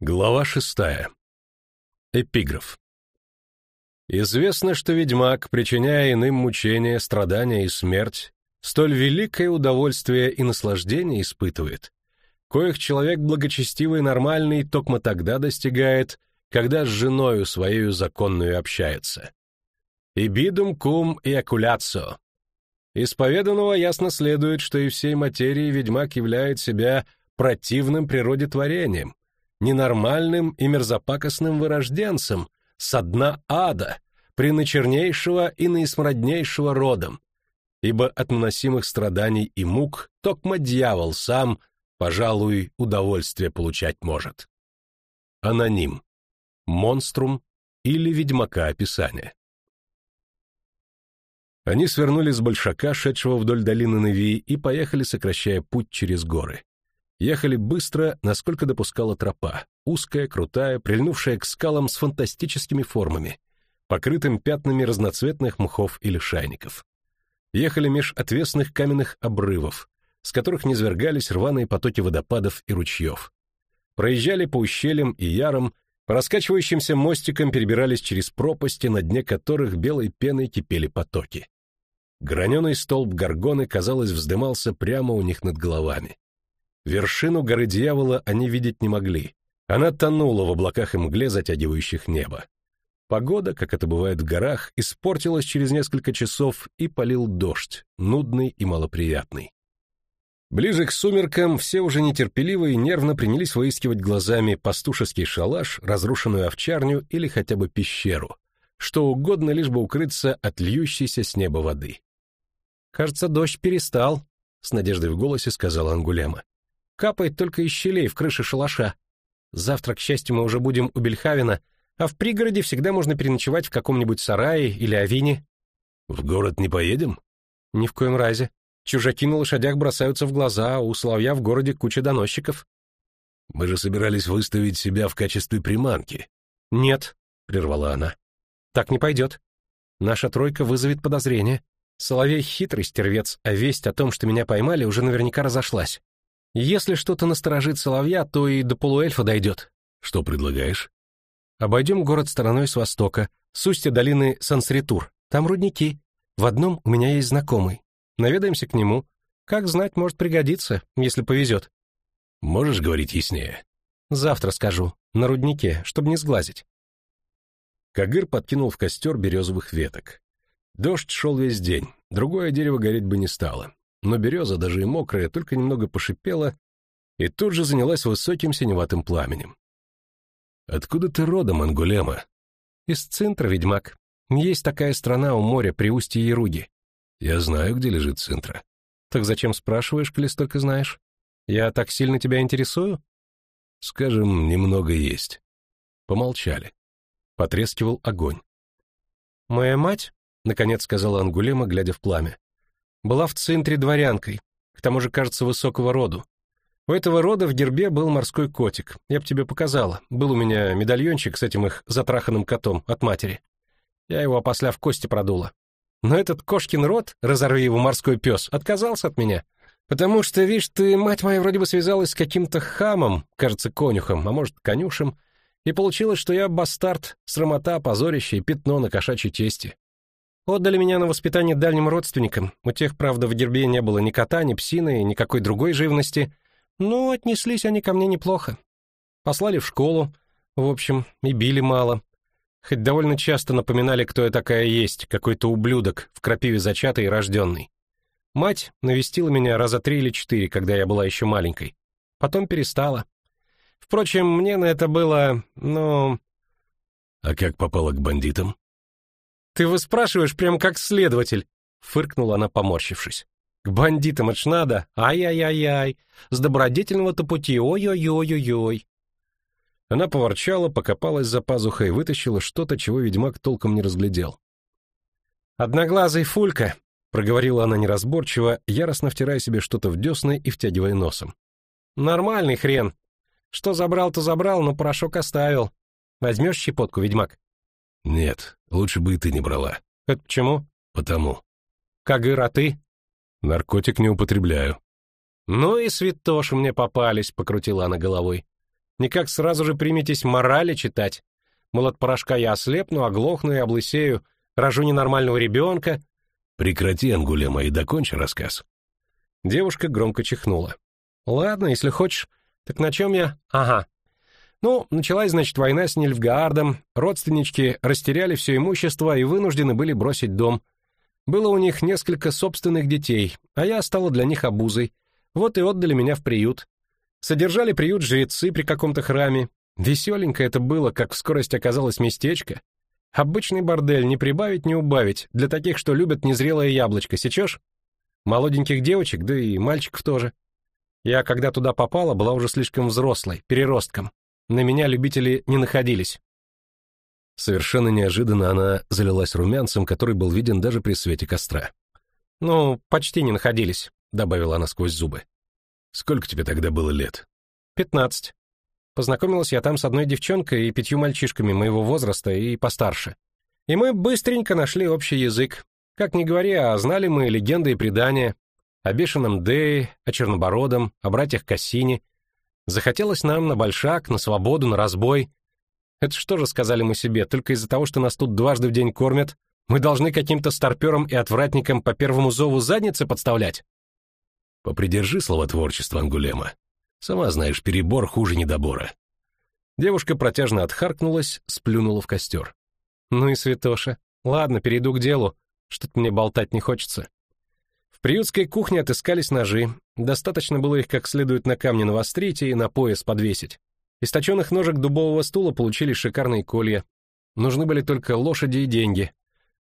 Глава шестая. Эпиграф. Известно, что ведьмак, причиняя иным мучения, страдания и смерть, столь великое удовольствие и наслаждение испытывает, коих человек благочестивый и нормальный токмо тогда достигает, когда с женою своею законную общается. Ibidum cum eaculatio. Исповеданного ясно следует, что и всей материи ведьмак являет себя противным природе творением, ненормальным и мерзопакостным вырожденцем со дна ада, приначернейшего и наисмроднейшего родом, ибо от наносимых страданий и мук токмо дьявол сам, пожалуй, удовольствие получать может. Аноним. Монструм или ведьмака описания. Они свернули с большака, шедшего вдоль долины Неви, и поехали, сокращая путь через горы. Ехали быстро, насколько допускала тропа, узкая, крутая, прильнувшая к скалам с фантастическими формами, покрытым пятнами разноцветных мхов или шайников. Ехали меж отвесных каменных обрывов, с которых низвергались рваные потоки водопадов и ручьев. Проезжали по ущельям и ярам, по раскачивающимся мостикам перебирались через пропасти, на дне которых белой пеной кипели потоки. Граненый столб горгоны, казалось, вздымался прямо у них над головами. Вершину горы дьявола они видеть не могли. Она тонула в облаках и мгле, затягивающих небо. Погода, как это бывает в горах, испортилась через несколько часов и полил дождь, нудный и малоприятный. Ближе к сумеркам все уже нетерпеливо и нервно принялись выискивать глазами пастушеский шалаш, разрушенную овчарню или хотя бы пещеру, что угодно, лишь бы укрыться от льющейся с неба воды. «Кажется, дождь перестал», — с надеждой в голосе сказала Ангулема. Капает только из щелей в крыше шалаша. Завтра, к счастью, мы уже будем у Бельхавена, а в пригороде всегда можно переночевать в каком-нибудь сарае или авине. В город не поедем? Ни в коем разе. Чужаки на лошадях бросаются в глаза, а у Соловья в городе куча доносчиков. Мы же собирались выставить себя в качестве приманки. Нет, прервала она. Так не пойдет. Наша тройка вызовет подозрение. Соловей хитрый стервец, а весть о том, что меня поймали, уже наверняка разошлась. Если что-то насторожит соловья, то и до полуэльфа дойдет. Что предлагаешь? Обойдем город стороной с востока, с устья долины Сансритур. Там рудники. В одном у меня есть знакомый. Наведаемся к нему. Как знать, может пригодиться, если повезет. Можешь говорить яснее? Завтра скажу. На руднике, чтобы не сглазить. Кагыр подкинул в костер березовых веток. Дождь шел весь день, другое дерево гореть бы не стало но береза, даже и мокрая, только немного пошипела и тут же занялась высоким синеватым пламенем. «Откуда ты родом, Ангулема?» «Из Цинтра, ведьмак. Есть такая страна у моря при устье Яруги». «Я знаю, где лежит Цинтра». «Так зачем спрашиваешь, коли столько знаешь? Я так сильно тебя интересую?» «Скажем, немного есть». Помолчали. Потрескивал огонь. «Моя мать», — наконец сказала Ангулема, глядя в пламя, была в центре дворянкой, к тому же, кажется, высокого роду. У этого рода в гербе был морской котик. Я бы тебе показала. Был у меня медальончик с этим их затраханным котом от матери. Я его опосля в кости продула. Но этот кошкин род, разорви его морской пес, отказался от меня. Потому что, видишь, ты, мать моя, вроде бы связалась с каким-то хамом, кажется, конюхом, а может, конюшем, и получилось, что я бастард, срамота, позорище и пятно на кошачьей тесте. Отдали меня на воспитание дальним родственникам. У тех, правда, в гербе не было ни кота, ни псины, никакой другой живности. Но отнеслись они ко мне неплохо. Послали в школу, в общем, и били мало. Хоть довольно часто напоминали, кто я такая есть, какой-то ублюдок, в крапиве зачатый и рожденный. Мать навестила меня раза три или четыре, когда я была еще маленькой. Потом перестала. Впрочем, мне на это было, ну... А как попала к бандитам? «Ты выспрашиваешь прямо как следователь», — фыркнула она, поморщившись. «К бандитам это ж ай-яй-яй-яй, с добродетельного-то пути, ой-ой-ой-ой-ой». Она поворчала, покопалась за пазухой и вытащила что-то, чего ведьмак толком не разглядел. «Одноглазый Фулька», — проговорила она неразборчиво, яростно втирая себе что-то в десны и втягивая носом. «Нормальный хрен. Что забрал, то забрал, но порошок оставил. Возьмешь щепотку, ведьмак?» «Нет, лучше бы и ты не брала». «Это почему?» «Потому». «Кагыр, а ты?» «Наркотик не употребляю». «Ну и святоши мне попались», — покрутила она головой. Никак сразу же приметесь морали читать. Мол, от порошка я ослепну, оглохну и облысею, рожу ненормального ребенка. Прекрати, Ангулема, и докончи рассказ. Девушка громко чихнула. Ладно, если хочешь. Так на чем я? Ага. Ну, началась, значит, война с Нильфгаардом, родственнички растеряли все имущество и вынуждены были бросить дом. Было у них несколько собственных детей, а я стала для них обузой. Вот и отдали меня в приют. Содержали приют жрецы при каком-то храме. Веселенько это было, как в скорость оказалось местечко. Обычный бордель, не прибавить, не убавить, для таких, что любят незрелое яблочко, сечешь? Молоденьких девочек, да и мальчиков тоже. Я, когда туда попала, была уже слишком взрослой, переростком. На меня любители не находились. Совершенно неожиданно она залилась румянцем, который был виден даже при свете костра. «Ну, почти не находились», — добавила она сквозь зубы. «Сколько тебе тогда было лет?» «Пятнадцать. Познакомилась я там с одной девчонкой и пятью мальчишками моего возраста и постарше. И мы быстренько нашли общий язык. Как ни говори, а знали мы легенды и предания о бешеном Дее, о Чернобородом, о братьях Кассини — Захотелось нам на большак, на свободу, на разбой. Это что же сказали мы себе, только из-за того, что нас тут дважды в день кормят, мы должны каким-то старперам и отвратникам по первому зову задницы подставлять? Попридержи словотворчество, Ангулема. Сама знаешь, перебор хуже недобора. Девушка протяжно отхаркнулась, сплюнула в костер. Ну и святоша. Ладно, перейду к делу. Что-то мне болтать не хочется. Приютской кухне отыскались ножи, достаточно было их как следует на камне навострить и на пояс подвесить. Из точенных ножек дубового стула получили шикарные колья. Нужны были только лошади и деньги.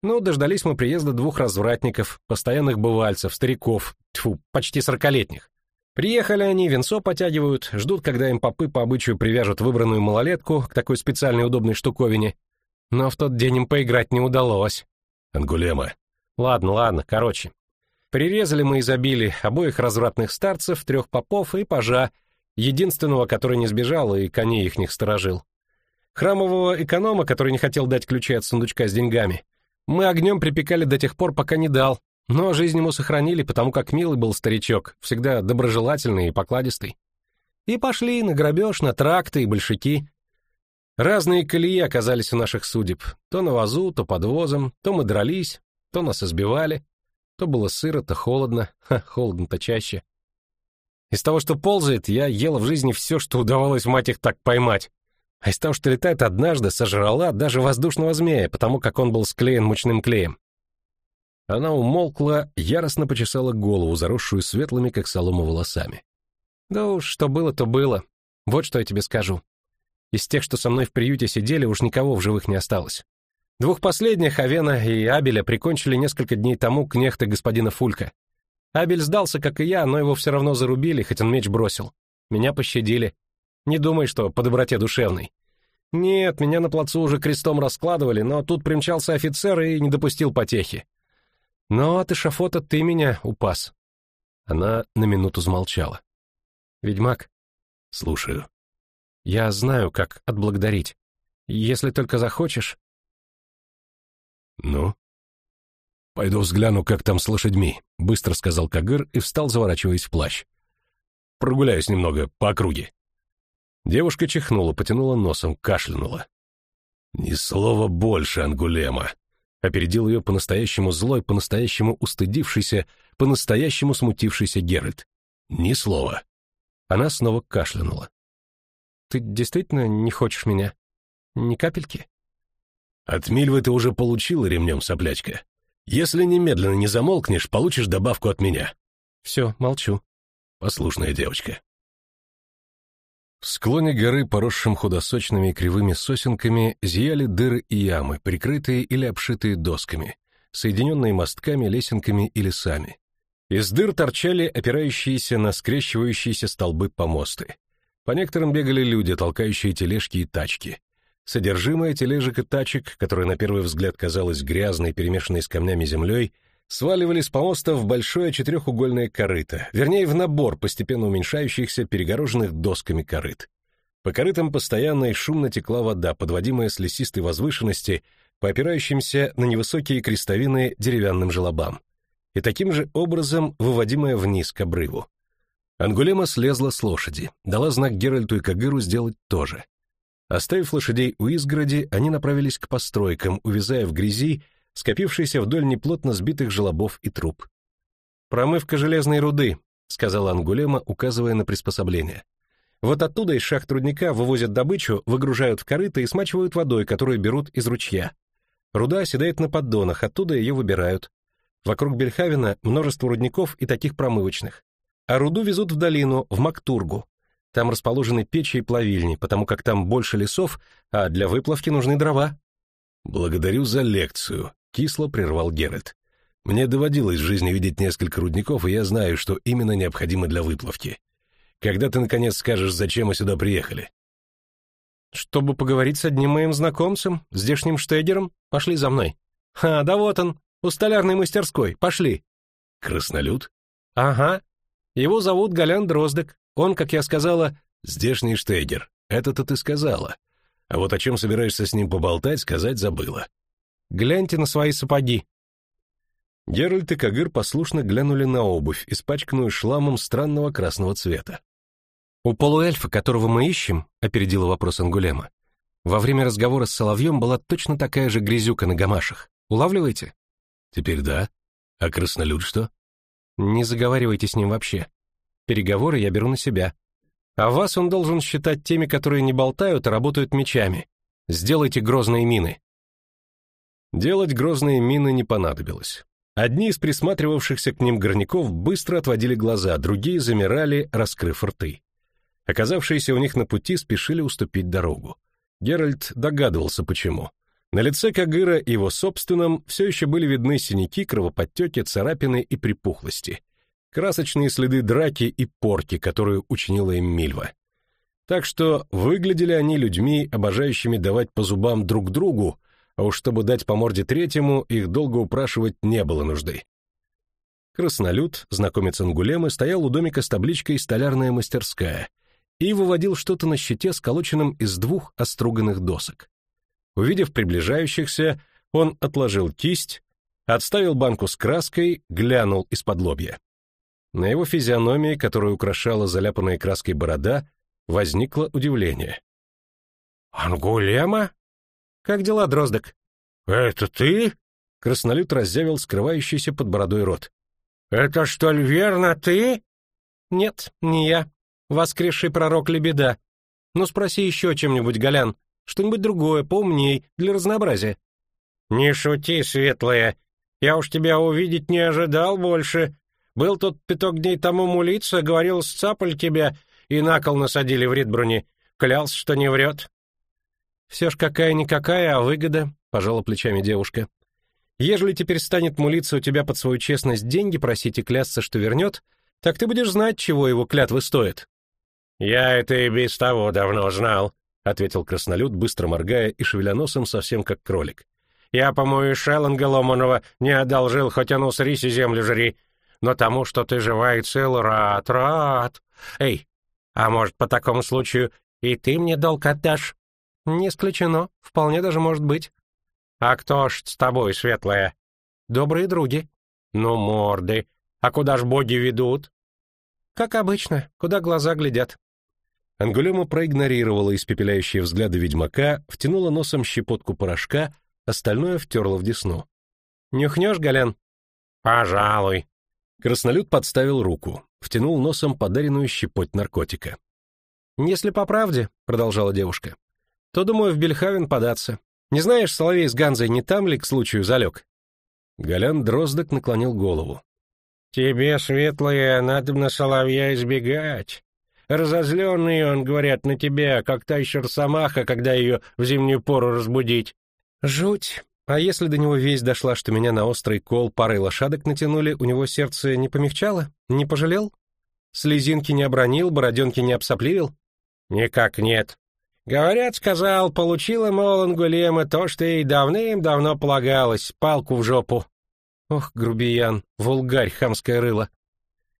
Но дождались мы приезда двух развратников, постоянных бывальцев, стариков, тьфу, почти сорокалетних. Приехали они, венцо потягивают, ждут, когда им попы по обычаю привяжут выбранную малолетку к такой специальной удобной штуковине. Но в тот день им поиграть не удалось. Ангулема. Ладно, ладно, короче. Прирезали мы изобили обоих развратных старцев, трех попов и пажа, единственного, который не сбежал и коней ихних сторожил. Храмового эконома, который не хотел дать ключи от сундучка с деньгами, мы огнем припекали до тех пор, пока не дал, но жизнь ему сохранили, потому как милый был старичок, всегда доброжелательный и покладистый. И пошли на грабеж, на тракты и большаки. Разные колеи оказались у наших судеб. То на вазу, то под возом, то мы дрались, то нас избивали. То было сыро, то холодно, ха, холодно-то чаще. Из того, что ползает, я ела в жизни все, что удавалось мать их так поймать. А из того, что летает однажды, сожрала даже воздушного змея, потому как он был склеен мучным клеем. Она умолкла, яростно почесала голову, заросшую светлыми, как солома, волосами. Да уж, что было, то было. Вот что я тебе скажу. Из тех, что со мной в приюте сидели, уж никого в живых не осталось. Двух последних, Авена и Абеля, прикончили несколько дней тому кнехты господина Фулька. Абель сдался, как и я, но его все равно зарубили, хоть он меч бросил. Меня пощадили. Не думай, что по доброте душевной. Нет, меня на плацу уже крестом раскладывали, но тут примчался офицер и не допустил потехи. Но от эшафота ты меня упас. Она на минуту замолчала. Ведьмак? Слушаю. Я знаю, как отблагодарить. Если только захочешь, «Ну?» «Пойду взгляну, как там с лошадьми», — быстро сказал Кагыр и встал, заворачиваясь в плащ. «Прогуляюсь немного по округе». Девушка чихнула, потянула носом, кашлянула. «Ни слова больше, Ангулема!» Опередил ее по-настоящему злой, по-настоящему устыдившийся, по-настоящему смутившийся Геральт. «Ни слова!» Она снова кашлянула. «Ты действительно не хочешь меня? Ни капельки?» От Мильвы ты уже получила ремнем, соплячка. Если немедленно не замолкнешь, получишь добавку от меня. Все, молчу. Послушная девочка. В склоне горы, поросшим худосочными и кривыми сосенками, зияли дыры и ямы, прикрытые или обшитые досками, соединенные мостками, лесенками и лесами. Из дыр торчали опирающиеся на скрещивающиеся столбы помосты. По некоторым бегали люди, толкающие тележки и тачки. Содержимое тележек и тачек, которое на первый взгляд казалось грязной, перемешанной с камнями землей, сваливали с помоста в большое четырехугольное корыто, вернее, в набор постепенно уменьшающихся перегороженных досками корыт. По корытам постоянно и шумно текла вода, подводимая с лесистой возвышенности по опирающимся на невысокие крестовины деревянным желобам, и таким же образом выводимая вниз к обрыву. Ангулема слезла с лошади, дала знак Геральту и Кагыру сделать то же. Оставив лошадей у изгороди, они направились к постройкам, увязая в грязи, скопившиеся вдоль неплотно сбитых желобов и труб. «Промывка железной руды», — сказала Ангулема, указывая на приспособление. «Вот оттуда из шахт трудника вывозят добычу, выгружают в корыто и смачивают водой, которую берут из ручья. Руда оседает на поддонах, оттуда ее выбирают. Вокруг Бельхавена множество рудников и таких промывочных. А руду везут в долину, в Мактургу. Там расположены печи и плавильни, потому как там больше лесов, а для выплавки нужны дрова. «Благодарю за лекцию», — кисло прервал Геральт. Мне доводилось в жизни видеть несколько рудников, и я знаю, что именно необходимо для выплавки. Когда ты, наконец, скажешь, зачем мы сюда приехали?» «Чтобы поговорить с одним моим знакомцем, здешним штегером. Пошли за мной». «А, да вот он, у столярной мастерской. Пошли». «Краснолюд?» «Ага. Его зовут Голян Дроздек. Он, как я сказала...» «Здешний штегер. Это-то ты сказала. А вот о чем собираешься с ним поболтать, сказать забыла». «Гляньте на свои сапоги», Геральт и Кагыр послушно глянули на обувь, испачканную шламом странного красного цвета. «У полуэльфа, которого мы ищем», — опередила вопрос Ангулема, «во время разговора с Соловьем была точно такая же грязюка на гамашах. Улавливаете?» «Теперь да. А краснолюд что?» «Не заговаривайте с ним вообще. Переговоры я беру на себя. А вас он должен считать теми, которые не болтают, а работают мечами. Сделайте грозные мины». Делать грозные мины не понадобилось. Одни из присматривавшихся к ним горняков быстро отводили глаза, другие замирали, раскрыв рты. Оказавшиеся у них на пути спешили уступить дорогу. Геральт догадывался, почему. На лице Кагыра и его собственном все еще были видны синяки, кровоподтеки, царапины и припухлости. Красочные следы драки и порки, которую учинила им Мильва. Так что выглядели они людьми, обожающими давать по зубам друг другу, а уж чтобы дать по морде третьему, их долго упрашивать не было нужды. Краснолюд, знакомец Ангулемы, стоял у домика с табличкой «Столярная мастерская» и выводил что-то на щите, сколоченном из двух оструганных досок. Увидев приближающихся, он отложил кисть, отставил банку с краской, глянул из-под лобья. На его физиономии, которую украшала заляпанная краской борода, возникло удивление. «Ангулема?» «Как дела, Дроздок?» «Это ты?» Краснолюд разъявил скрывающийся под бородой рот. «Это что ли верно ты?» «Нет, не я. Воскресший пророк Лебеда. Ну спроси еще чем-нибудь, Голян. Что-нибудь другое, поумней, для разнообразия». «Не шути, светлая. Я уж тебя увидеть не ожидал больше. Был тут пяток дней тому мулица, говорил, сцапали тебя и на кол насадили в Ридбруне. Клялся, что не врет. «Все ж какая-никакая, а выгода», — пожала плечами девушка. «Ежели теперь станет мулиться у тебя под свою честность деньги просить и клясться, что вернет, так ты будешь знать, чего его клятвы стоят». «Я это и без того давно знал», — ответил краснолюд, быстро моргая и шевеля носом совсем как кролик. «Я, по-моему, Шелланга Ломанова не одолжил, хоть оно с риси землю жри, но тому, что ты жива и цел, рад, рад. Эй, а может, по такому случаю и ты мне долг отдашь?» «Не исключено. Вполне даже может быть». «А кто ж с тобой, светлая?» «Добрые други». «Ну, морды. А куда ж боги ведут?» «Как обычно. Куда глаза глядят». Ангулема проигнорировала испепеляющие взгляды ведьмака, втянула носом щепотку порошка, остальное втерла в десну. «Нюхнешь, Голян?» «Пожалуй». Краснолюд подставил руку, втянул носом подаренную щепоть наркотика. «Если по правде», — продолжала девушка, то, думаю, в Бельхавен податься. Не знаешь, Соловей с Ганзой не там ли к случаю залег?» Голян Дроздок наклонил голову. «Тебе, светлая, надо на Соловья избегать. Разозленный он, говорят, на тебя, как та еще росомаха, когда ее в зимнюю пору разбудить». «Жуть. А если до него весть дошла, что меня на острый кол парой лошадок натянули, у него сердце не помягчало? Не пожалел? Слезинки не обронил, бороденки не обсопливил?» «Никак нет. Говорят, сказал, получила, мол, Ангулема то, что ей давным-давно полагалось, палку в жопу. Ох, грубиян, вулгарь, хамское рыло.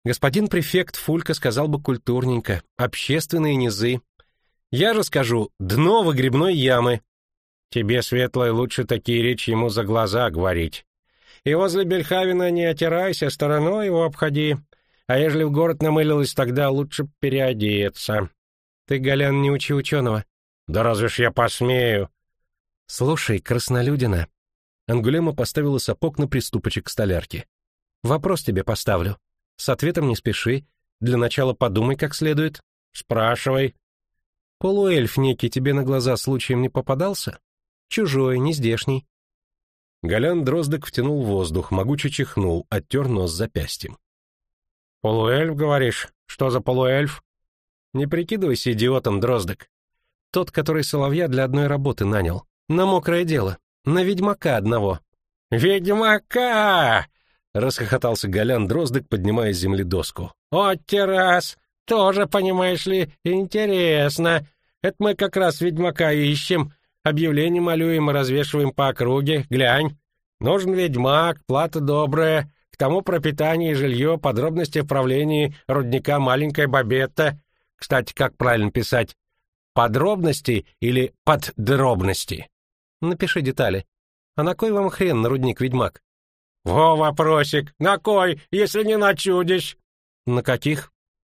Господин префект Фулька сказал бы культурненько, общественные низы. Я же скажу, дно выгребной ямы. Тебе, Светлое, лучше такие речи ему за глаза говорить. И возле Бельхавина не отирайся, стороной его обходи. А ежели в город намылилась, тогда лучше переодеться. Ты, Голян, не учи ученого. Да разве ж я посмею? Слушай, краснолюдина. Ангулема поставила сапог на приступочек столярки. Вопрос тебе поставлю. С ответом не спеши. Для начала подумай как следует. Спрашивай. Полуэльф некий тебе на глаза случаем не попадался? Чужой, не здешний. Голян Дроздок втянул воздух, могуче чихнул, оттер нос запястьем. «Полуэльф, говоришь? Что за полуэльф?» «Не прикидывайся идиотом, Дроздок. Тот, который соловья для одной работы нанял. На мокрое дело. На ведьмака одного». «Ведьмака!» — расхохотался Голян Дроздок, поднимая с земли доску. «О, террас! Тоже, понимаешь ли, интересно. Это мы как раз ведьмака ищем. Объявление малюем и развешиваем по округе. Глянь. Нужен ведьмак, плата добрая. К тому пропитание и жилье, подробности в рудника «Маленькая Бабетта». Кстати, как правильно писать? Подробности или поддробности? Напиши детали. А на кой вам хрен на рудник ведьмак? Во вопросик. На кой, если не на чудищ? На каких?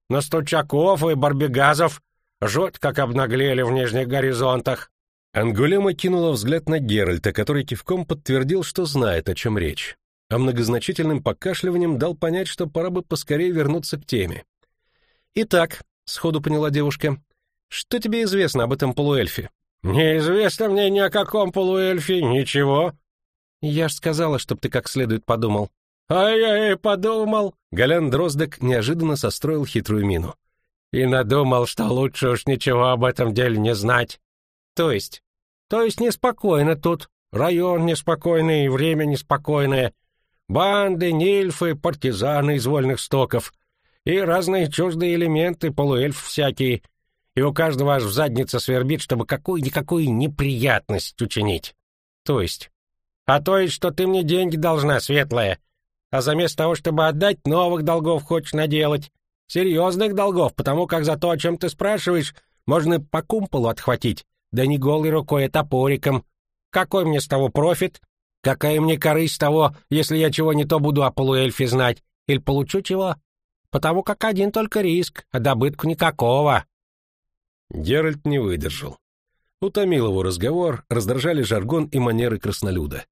На стучаков и барбигазов. Жуть, как обнаглели в нижних горизонтах. Ангулема кинула взгляд на Геральта, который кивком подтвердил, что знает, о чем речь а многозначительным покашливанием дал понять, что пора бы поскорее вернуться к теме. «Итак», — сходу поняла девушка, — «что тебе известно об этом полуэльфе?» «Неизвестно мне ни о каком полуэльфе, ничего». «Я ж сказала, чтоб ты как следует подумал». «А я и подумал». Голян Дроздок неожиданно состроил хитрую мину. «И надумал, что лучше уж ничего об этом деле не знать». «То есть?» «То есть неспокойно тут. Район неспокойный, время неспокойное. Банды, нильфы, партизаны из вольных стоков и разные чуждые элементы, полуэльф всякие. И у каждого аж в заднице свербит, чтобы какую-никакую неприятность учинить. То есть? А то есть, что ты мне деньги должна, светлая. А заместо того, чтобы отдать, новых долгов хочешь наделать. Серьезных долгов, потому как за то, о чем ты спрашиваешь, можно по кумполу отхватить, да не голой рукой, а топориком. Какой мне с того профит? Какая мне корысть того, если я чего не то буду о полуэльфе знать, или получу чего? Потому как один только риск, а добытку никакого. Геральт не выдержал. Утомил его разговор, раздражали жаргон и манеры краснолюда.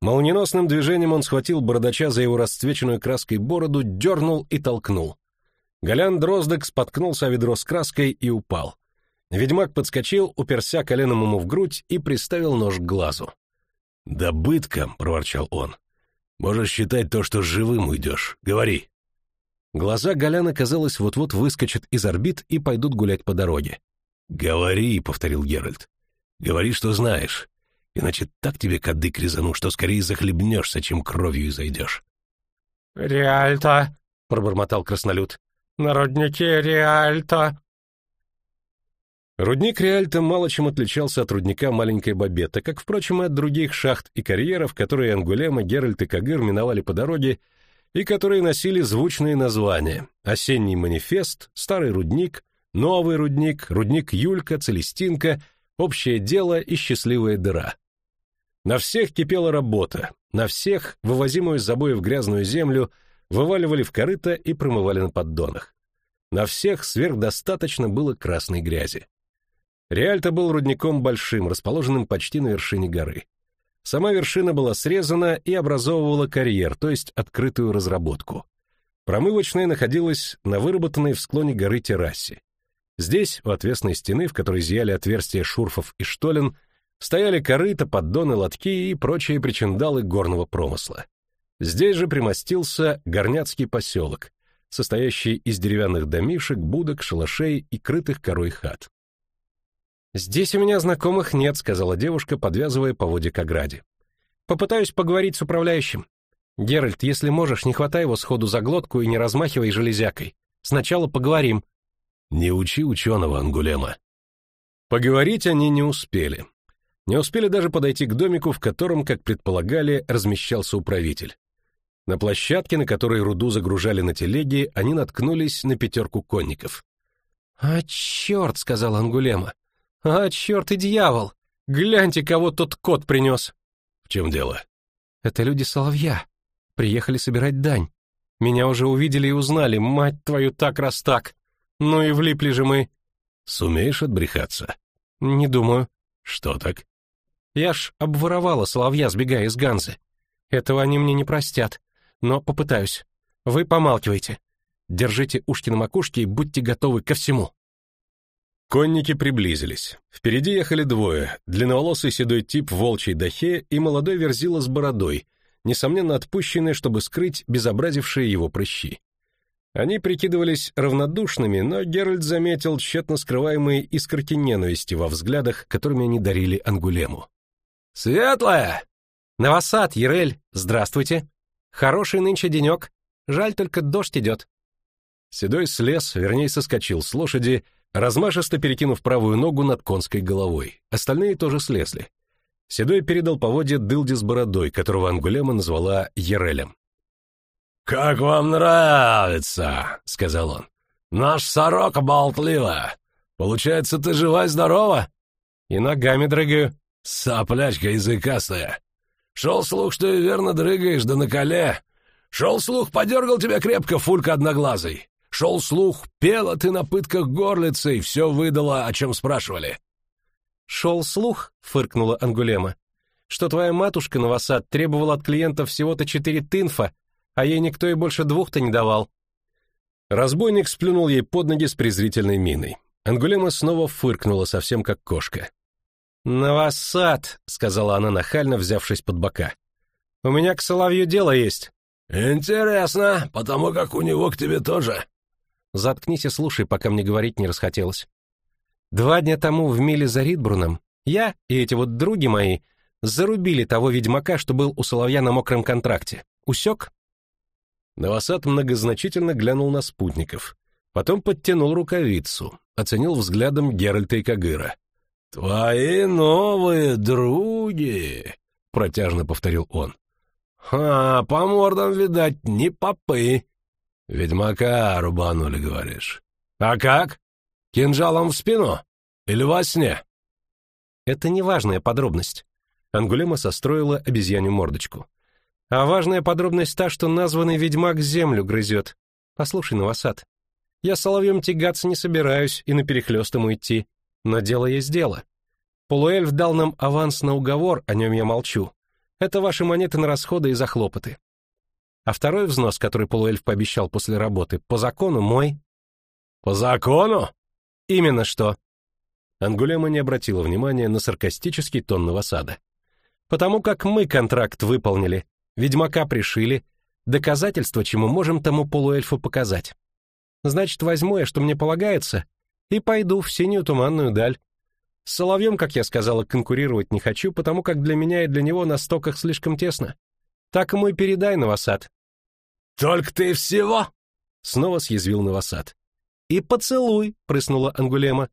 Молниеносным движением он схватил бородача за его расцвеченную краской бороду, дернул и толкнул. Голян Дроздок споткнулся о ведро с краской и упал. Ведьмак подскочил, уперся коленом ему в грудь и приставил нож к глазу. «Добытком», — проворчал он. «Можешь считать то, что живым уйдешь. Говори». Глаза Голяна, казалось, вот-вот выскочат из орбит и пойдут гулять по дороге. «Говори», — повторил Геральт. «Говори, что знаешь. Иначе так тебе кадык резану, что скорее захлебнешься, чем кровью изойдешь». «Реальто», — пробормотал краснолюд. «На руднике Реальто». Рудник Реальто мало чем отличался от рудника Маленькой Бабетта, как, впрочем, и от других шахт и карьеров, которые Ангулема, Геральт и Кагыр миновали по дороге и которые носили звучные названия «Осенний манифест», «Старый рудник», «Новый рудник», «Рудник Юлька», «Целестинка», «Общее дело» и «Счастливая дыра». На всех кипела работа, на всех, вывозимую с забоев грязную землю, вываливали в корыто и промывали на поддонах. На всех сверхдостаточно было красной грязи. Реальто был рудником большим, расположенным почти на вершине горы. Сама вершина была срезана и образовывала карьер, то есть открытую разработку. Промывочная находилась на выработанной в склоне горы террасе. Здесь, у отвесной стены, в которой зияли отверстия шурфов и штолен, стояли корыта, поддоны, лотки и прочие причиндалы горного промысла. Здесь же примостился горняцкий поселок, состоящий из деревянных домишек, будок, шалашей и крытых корой хат. «Здесь у меня знакомых нет», — сказала девушка, подвязывая поводья к ограде. «Попытаюсь поговорить с управляющим. Геральт, если можешь, не хватай его сходу за глотку и не размахивай железякой. Сначала поговорим». «Не учи ученого, Ангулема». Поговорить они не успели. Не успели даже подойти к домику, в котором, как предполагали, размещался управитель. На площадке, на которой руду загружали на телеги, они наткнулись на пятерку конников. «А черт!» — сказал Ангулема. «А, черт и дьявол! Гляньте, кого тот кот принес!» «В чем дело?» «Это люди Соловья. Приехали собирать дань». Меня уже увидели и узнали, мать твою, так раз так. Ну и влипли же мы. Сумеешь отбрехаться? Не думаю. Что так? Я ж обворовала соловья, сбегая из Ганзы. Этого они мне не простят, но попытаюсь. Вы помалкивайте. Держите ушки на макушке и будьте готовы ко всему. Конники приблизились. Впереди ехали двое: длинноволосый седой тип в волчьей дахе и молодой верзила с бородой, несомненно отпущенный, чтобы скрыть безобразившие его прыщи. Они прикидывались равнодушными, но Геральт заметил тщетно скрываемые искорки ненависти во взглядах, которыми они дарили Ангулему. «Светлая!» «Новосад, Ерель, здравствуйте! Хороший нынче денек, жаль только дождь идет». Седой слез, вернее соскочил с лошади, размашисто перекинув правую ногу над конской головой. Остальные тоже слезли. Седой передал поводье Дылде с бородой, которого Ангулема назвала Ерелем. «Как вам нравится?» — сказал он. «Наш сорока болтлива. Получается, ты жива-здорова?» «И ногами дрыгаю». «Соплячка языкастая. Шел слух, что и верно дрыгаешь, да на коле. Шел слух, подергал тебя крепко фулька одноглазый. Шел слух, пела ты на пытках горлицей, все выдала, о чем спрашивали». «Шел слух», — фыркнула Ангулема, «что твоя матушка Новосад требовала от клиентов всего-то четыре тынфа, а ей никто и больше двух-то не давал. Разбойник сплюнул ей под ноги с презрительной миной. Ангулема снова фыркнула совсем как кошка. «На вас сад», — сказала она нахально, взявшись под бока. «У меня к соловью дело есть». «Интересно, потому как у него к тебе тоже». «Заткнись и слушай, пока мне говорить не расхотелось. Два дня тому в миле за Ридбруном я и эти вот други мои зарубили того ведьмака, что был у соловья на мокром контракте. Усек?» Новосад многозначительно глянул на спутников, потом подтянул рукавицу, оценил взглядом Геральта и Кагыра. «Твои новые други!» — протяжно повторил он. «Ха, по мордам, видать, не попы. Ведьмака рубанули, говоришь. А как? Кинжалом в спину? Или во сне?» Это неважная подробность. Ангулема состроила обезьянью мордочку. А важная подробность та, что названный ведьмак землю грызет. Послушай, Новосад, я соловьем тягаться не собираюсь и на перехлёст ему идти, но дело есть дело. Полуэльф дал нам аванс на уговор, о нем я молчу. Это ваши монеты на расходы и захлопоты. А второй взнос, который полуэльф пообещал после работы, по закону мой. По закону? Именно что. Ангулема не обратила внимания на саркастический тон Новосада. Потому как мы контракт выполнили, Ведьмака пришили, доказательство, чему можем тому полуэльфу показать. Значит, возьму я, что мне полагается, и пойду в синюю туманную даль. С Соловьем, как я сказала, конкурировать не хочу, потому как для меня и для него на стоках слишком тесно. Так ему и передай, Новосад. «Только ты всего?» Снова съязвил Новосад. «И поцелуй», — прыснула Ангулема.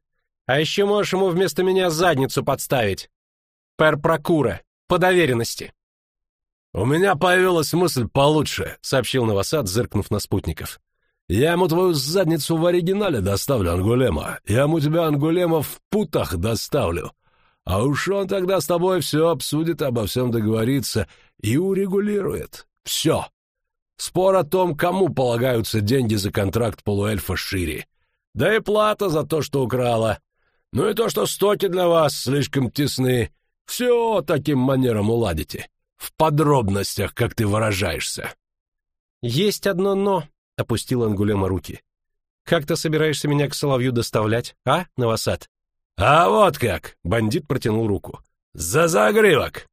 «А еще можешь ему вместо меня задницу подставить. Пер прокура, по доверенности». «У меня появилась мысль получше», — сообщил Новосад, зыркнув на спутников. «Я ему твою задницу в оригинале доставлю, Ангулема. Я ему тебя, Ангулема, в путах доставлю. А уж он тогда с тобой все обсудит, обо всем договорится и урегулирует. Все. Спор о том, кому полагаются деньги за контракт полуэльфа Шири. Да и плата за то, что украла. Ну и то, что стоки для вас слишком тесны. Все таким манером уладите в подробностях, как ты выражаешься. Есть одно но, опустил Ангулема руки. Как ты собираешься меня к Соловью доставлять, а, Новосад? А вот как, бандит протянул руку. За загривок.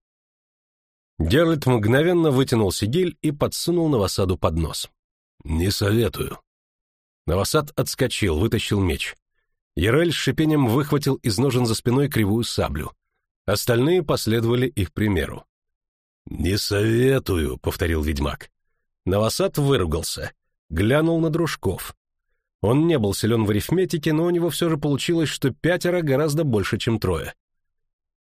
Геральт мгновенно вытянул сигиль и подсунул Новосаду под нос. «Не советую». Новосад отскочил, вытащил меч. Ярель с шипением выхватил из ножен за спиной кривую саблю. Остальные последовали их примеру. «Не советую», — повторил ведьмак. Новосад выругался, глянул на дружков. Он не был силен в арифметике, но у него все же получилось, что пятеро гораздо больше, чем трое.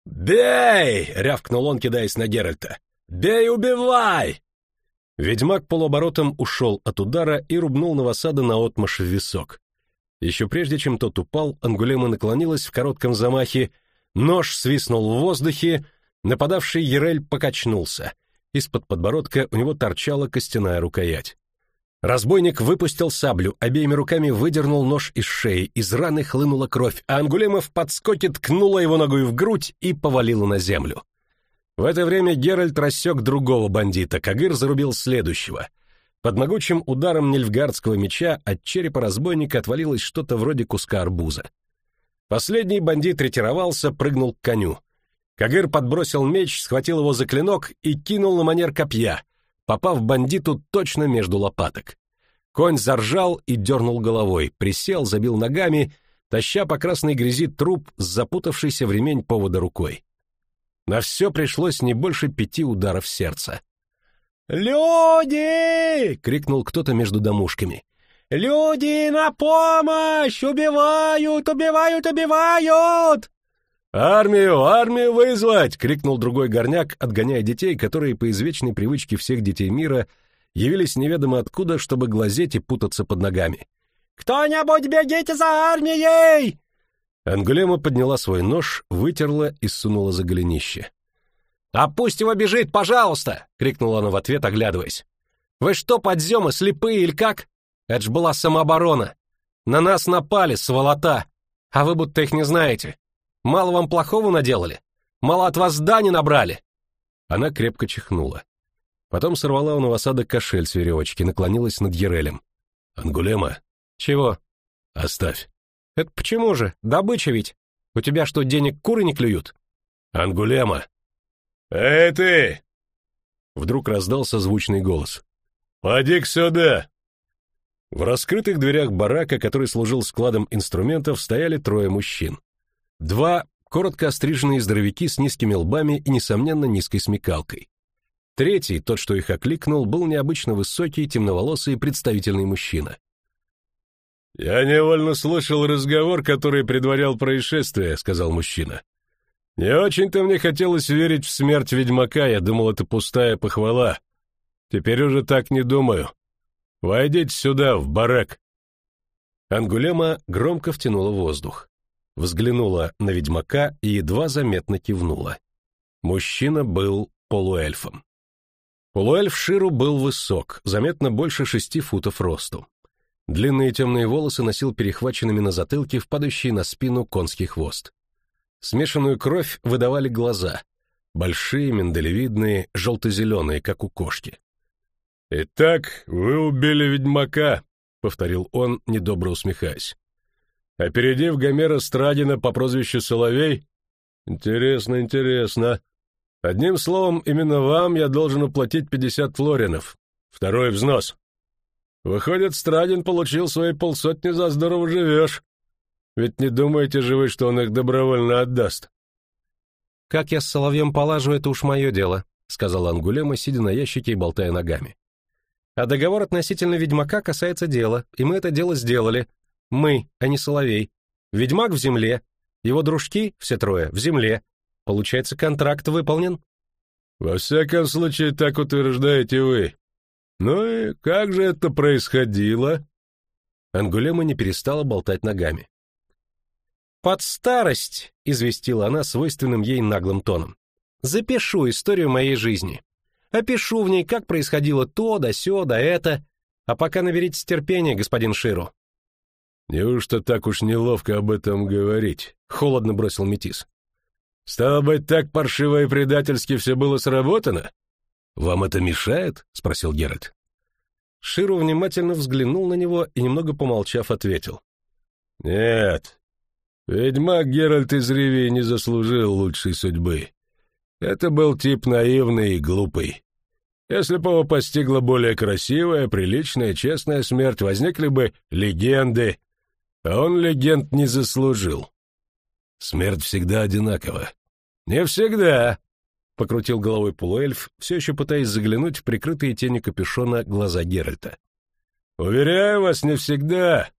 «Бей!» — рявкнул он, кидаясь на Геральта. «Бей, убивай!» Ведьмак полуоборотом ушел от удара и рубнул Новосада наотмашь в висок. Еще прежде, чем тот упал, Ангулема наклонилась в коротком замахе, нож свистнул в воздухе, Нападавший Ерель покачнулся. Из-под подбородка у него торчала костяная рукоять. Разбойник выпустил саблю, обеими руками выдернул нож из шеи, из раны хлынула кровь, а Ангулема в подскоке ткнула его ногой в грудь и повалила на землю. В это время Геральт рассек другого бандита, Кагыр зарубил следующего. Под могучим ударом нильфгардского меча от черепа разбойника отвалилось что-то вроде куска арбуза. Последний бандит ретировался, прыгнул к коню. Кагыр подбросил меч, схватил его за клинок и кинул на манер копья, попав бандиту точно между лопаток. Конь заржал и дернул головой, присел, забил ногами, таща по красной грязи труп с запутавшейся в ремень повода рукой. На все пришлось не больше пяти ударов сердца. «Люди!» — крикнул кто-то между домушками. «Люди, на помощь! Убивают, убивают, убивают!» «Армию! Армию вызвать!» — крикнул другой горняк, отгоняя детей, которые по извечной привычке всех детей мира явились неведомо откуда, чтобы глазеть и путаться под ногами. «Кто-нибудь бегите за армией!» Ангулема подняла свой нож, вытерла и сунула за голенище. «А пусть его бежит, пожалуйста!» — крикнула она в ответ, оглядываясь. «Вы что, подземы, слепые или как? Это ж была самооборона. На нас напали, сволота! А вы будто их не знаете. Мало вам плохого наделали? Мало от вас дани набрали?» Она крепко чихнула. Потом сорвала у новосада кошель с веревочки, наклонилась над Ерелем. «Ангулема?» «Чего?» «Оставь». «Это почему же? Добыча ведь. У тебя что, денег куры не клюют?» «Ангулема!» «Эй ты!» Вдруг раздался звучный голос. «Поди-ка сюда!» В раскрытых дверях барака, который служил складом инструментов, стояли трое мужчин. Два — коротко остриженные здоровяки с низкими лбами и, несомненно, низкой смекалкой. Третий, тот, что их окликнул, был необычно высокий, темноволосый, представительный мужчина. «Я невольно слышал разговор, который предварял происшествие», — сказал мужчина. «Не очень-то мне хотелось верить в смерть ведьмака, я думал, это пустая похвала. Теперь уже так не думаю. Войдите сюда, в барак». Ангулема громко втянула воздух взглянула на ведьмака и едва заметно кивнула. Мужчина был полуэльфом. Полуэльф Ширу был высок, заметно больше шести футов росту. Длинные темные волосы носил перехваченными на затылке впадающий на спину конский хвост. Смешанную кровь выдавали глаза, большие, миндалевидные, желто-зеленые, как у кошки. «Итак, вы убили ведьмака», — повторил он, недобро усмехаясь опередив Гомера Страдина по прозвищу Соловей? Интересно, интересно. Одним словом, именно вам я должен уплатить пятьдесят флоринов. Второй взнос. Выходит, Страдин получил свои полсотни за здорово живешь. Ведь не думаете же вы, что он их добровольно отдаст? «Как я с Соловьем полажу, это уж мое дело», — сказал Ангулема, сидя на ящике и болтая ногами. «А договор относительно ведьмака касается дела, и мы это дело сделали, мы, а не Соловей. Ведьмак в земле. Его дружки, все трое, в земле. Получается, контракт выполнен? Во всяком случае, так утверждаете вы. Ну и как же это происходило? Ангулема не перестала болтать ногами. «Под старость», — известила она свойственным ей наглым тоном, — «запишу историю моей жизни. Опишу в ней, как происходило то, да сё, да это. А пока наберитесь терпения, господин Ширу. «Неужто так уж неловко об этом говорить?» — холодно бросил Метис. «Стало быть, так паршиво и предательски все было сработано?» «Вам это мешает?» — спросил Геральт. Ширу внимательно взглянул на него и, немного помолчав, ответил. «Нет, ведьмак Геральт из Ривии не заслужил лучшей судьбы. Это был тип наивный и глупый. Если бы его постигла более красивая, приличная, честная смерть, возникли бы легенды, он легенд не заслужил. Смерть всегда одинакова. Не всегда, — покрутил головой полуэльф, все еще пытаясь заглянуть в прикрытые тени капюшона глаза Геральта. «Уверяю вас, не всегда.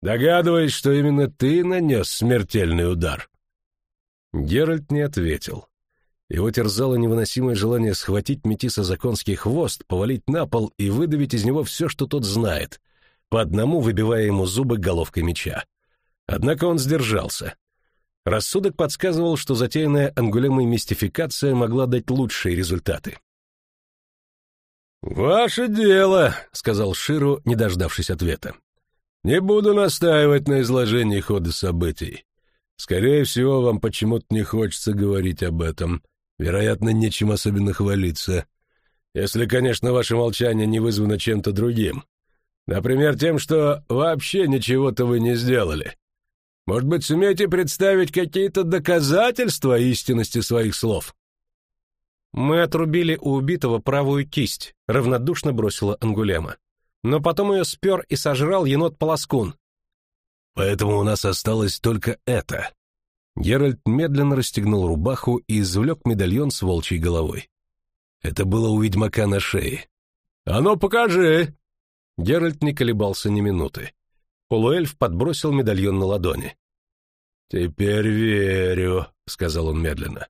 Догадываюсь, что именно ты нанес смертельный удар». Геральт не ответил. Его терзало невыносимое желание схватить Метиса за конский хвост, повалить на пол и выдавить из него все, что тот знает, по одному выбивая ему зубы головкой меча. Однако он сдержался. Рассудок подсказывал, что затеянная ангулемой мистификация могла дать лучшие результаты. «Ваше дело», — сказал Ширу, не дождавшись ответа. «Не буду настаивать на изложении хода событий. Скорее всего, вам почему-то не хочется говорить об этом. Вероятно, нечем особенно хвалиться. Если, конечно, ваше молчание не вызвано чем-то другим. Например, тем, что вообще ничего-то вы не сделали. Может быть, сумеете представить какие-то доказательства истинности своих слов?» «Мы отрубили у убитого правую кисть», — равнодушно бросила Ангулема. «Но потом ее спер и сожрал енот-полоскун». «Поэтому у нас осталось только это». Геральт медленно расстегнул рубаху и извлек медальон с волчьей головой. Это было у ведьмака на шее. «А ну, покажи!» Геральт не колебался ни минуты. Полуэльф подбросил медальон на ладони. «Теперь верю», — сказал он медленно.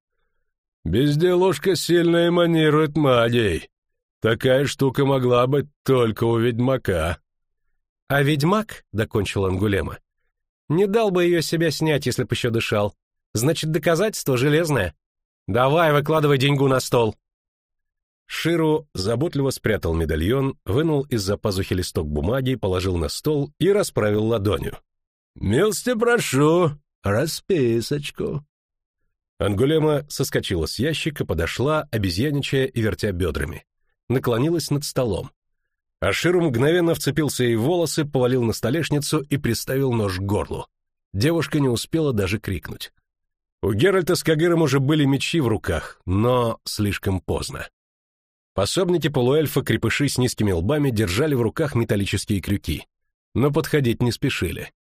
Безделушка сильно эманирует магией. Такая штука могла быть только у ведьмака. А ведьмак, — докончил Ангулема, — не дал бы ее себя снять, если бы еще дышал. Значит, доказательство железное. Давай, выкладывай деньгу на стол. Ширу заботливо спрятал медальон, вынул из-за пазухи листок бумаги, положил на стол и расправил ладонью. «Милости прошу, расписочку». Ангулема соскочила с ящика, подошла, обезьяничая и вертя бедрами. Наклонилась над столом. Аширу мгновенно вцепился ей в волосы, повалил на столешницу и приставил нож к горлу. Девушка не успела даже крикнуть. У Геральта с Кагыром уже были мечи в руках, но слишком поздно. Пособники полуэльфа-крепыши с низкими лбами держали в руках металлические крюки, но подходить не спешили.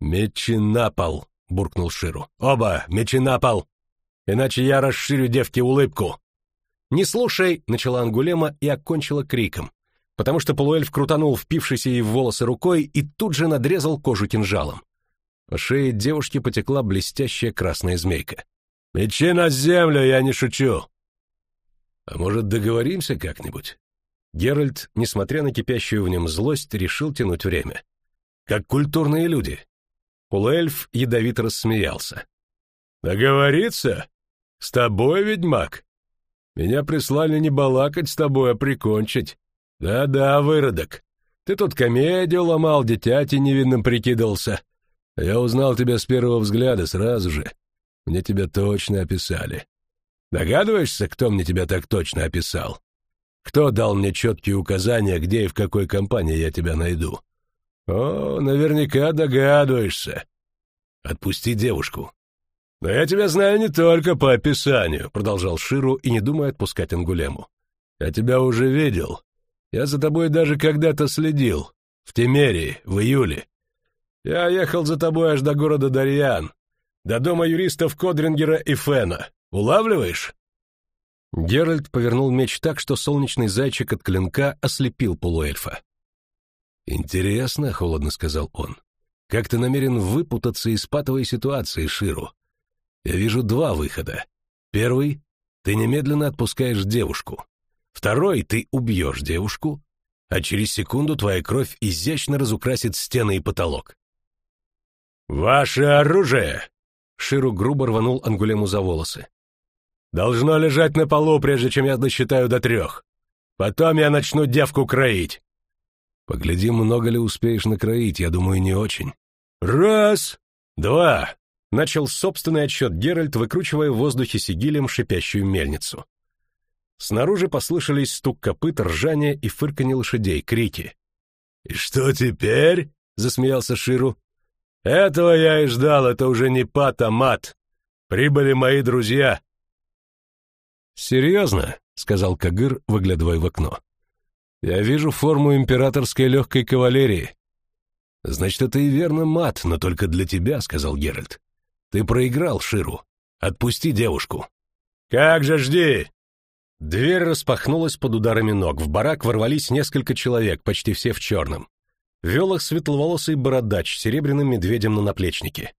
«Мечи на пол!» — буркнул Ширу. «Оба! Мечи на пол!» иначе я расширю девке улыбку». «Не слушай!» — начала Ангулема и окончила криком, потому что полуэльф крутанул впившийся ей в волосы рукой и тут же надрезал кожу кинжалом. По шее девушки потекла блестящая красная змейка. «Мечи на землю, я не шучу!» «А может, договоримся как-нибудь?» Геральт, несмотря на кипящую в нем злость, решил тянуть время. «Как культурные люди». Полуэльф ядовито рассмеялся. «Договориться? С тобой, ведьмак? Меня прислали не балакать с тобой, а прикончить. Да-да, выродок. Ты тут комедию ломал, дитяти невинным прикидывался. Я узнал тебя с первого взгляда сразу же. Мне тебя точно описали. Догадываешься, кто мне тебя так точно описал? Кто дал мне четкие указания, где и в какой компании я тебя найду? О, наверняка догадываешься. Отпусти девушку. «Но я тебя знаю не только по описанию», — продолжал Ширу и не думая отпускать Ангулему. «Я тебя уже видел. Я за тобой даже когда-то следил. В Темерии, в июле. Я ехал за тобой аж до города Дарьян, до дома юристов Кодрингера и Фена. Улавливаешь?» Геральт повернул меч так, что солнечный зайчик от клинка ослепил полуэльфа. «Интересно», — холодно сказал он, — «как ты намерен выпутаться из патовой ситуации, Ширу? Я вижу два выхода. Первый — ты немедленно отпускаешь девушку. Второй — ты убьешь девушку, а через секунду твоя кровь изящно разукрасит стены и потолок. «Ваше оружие!» — Ширу грубо рванул Ангулему за волосы. «Должно лежать на полу, прежде чем я досчитаю до трех. Потом я начну девку кроить». «Поглядим, много ли успеешь накроить, я думаю, не очень». «Раз, два, начал собственный отсчет Геральт, выкручивая в воздухе сигилем шипящую мельницу. Снаружи послышались стук копыт, ржание и фырканье лошадей, крики. «И что теперь?» — засмеялся Ширу. «Этого я и ждал, это уже не пат, а мат. Прибыли мои друзья». «Серьезно?» — сказал Кагыр, выглядывая в окно. «Я вижу форму императорской легкой кавалерии». «Значит, это и верно мат, но только для тебя», — сказал Геральт. Ты проиграл, Ширу. Отпусти девушку. Как же жди? Дверь распахнулась под ударами ног. В барак ворвались несколько человек, почти все в черном. Вел их светловолосый бородач с серебряным медведем на наплечнике.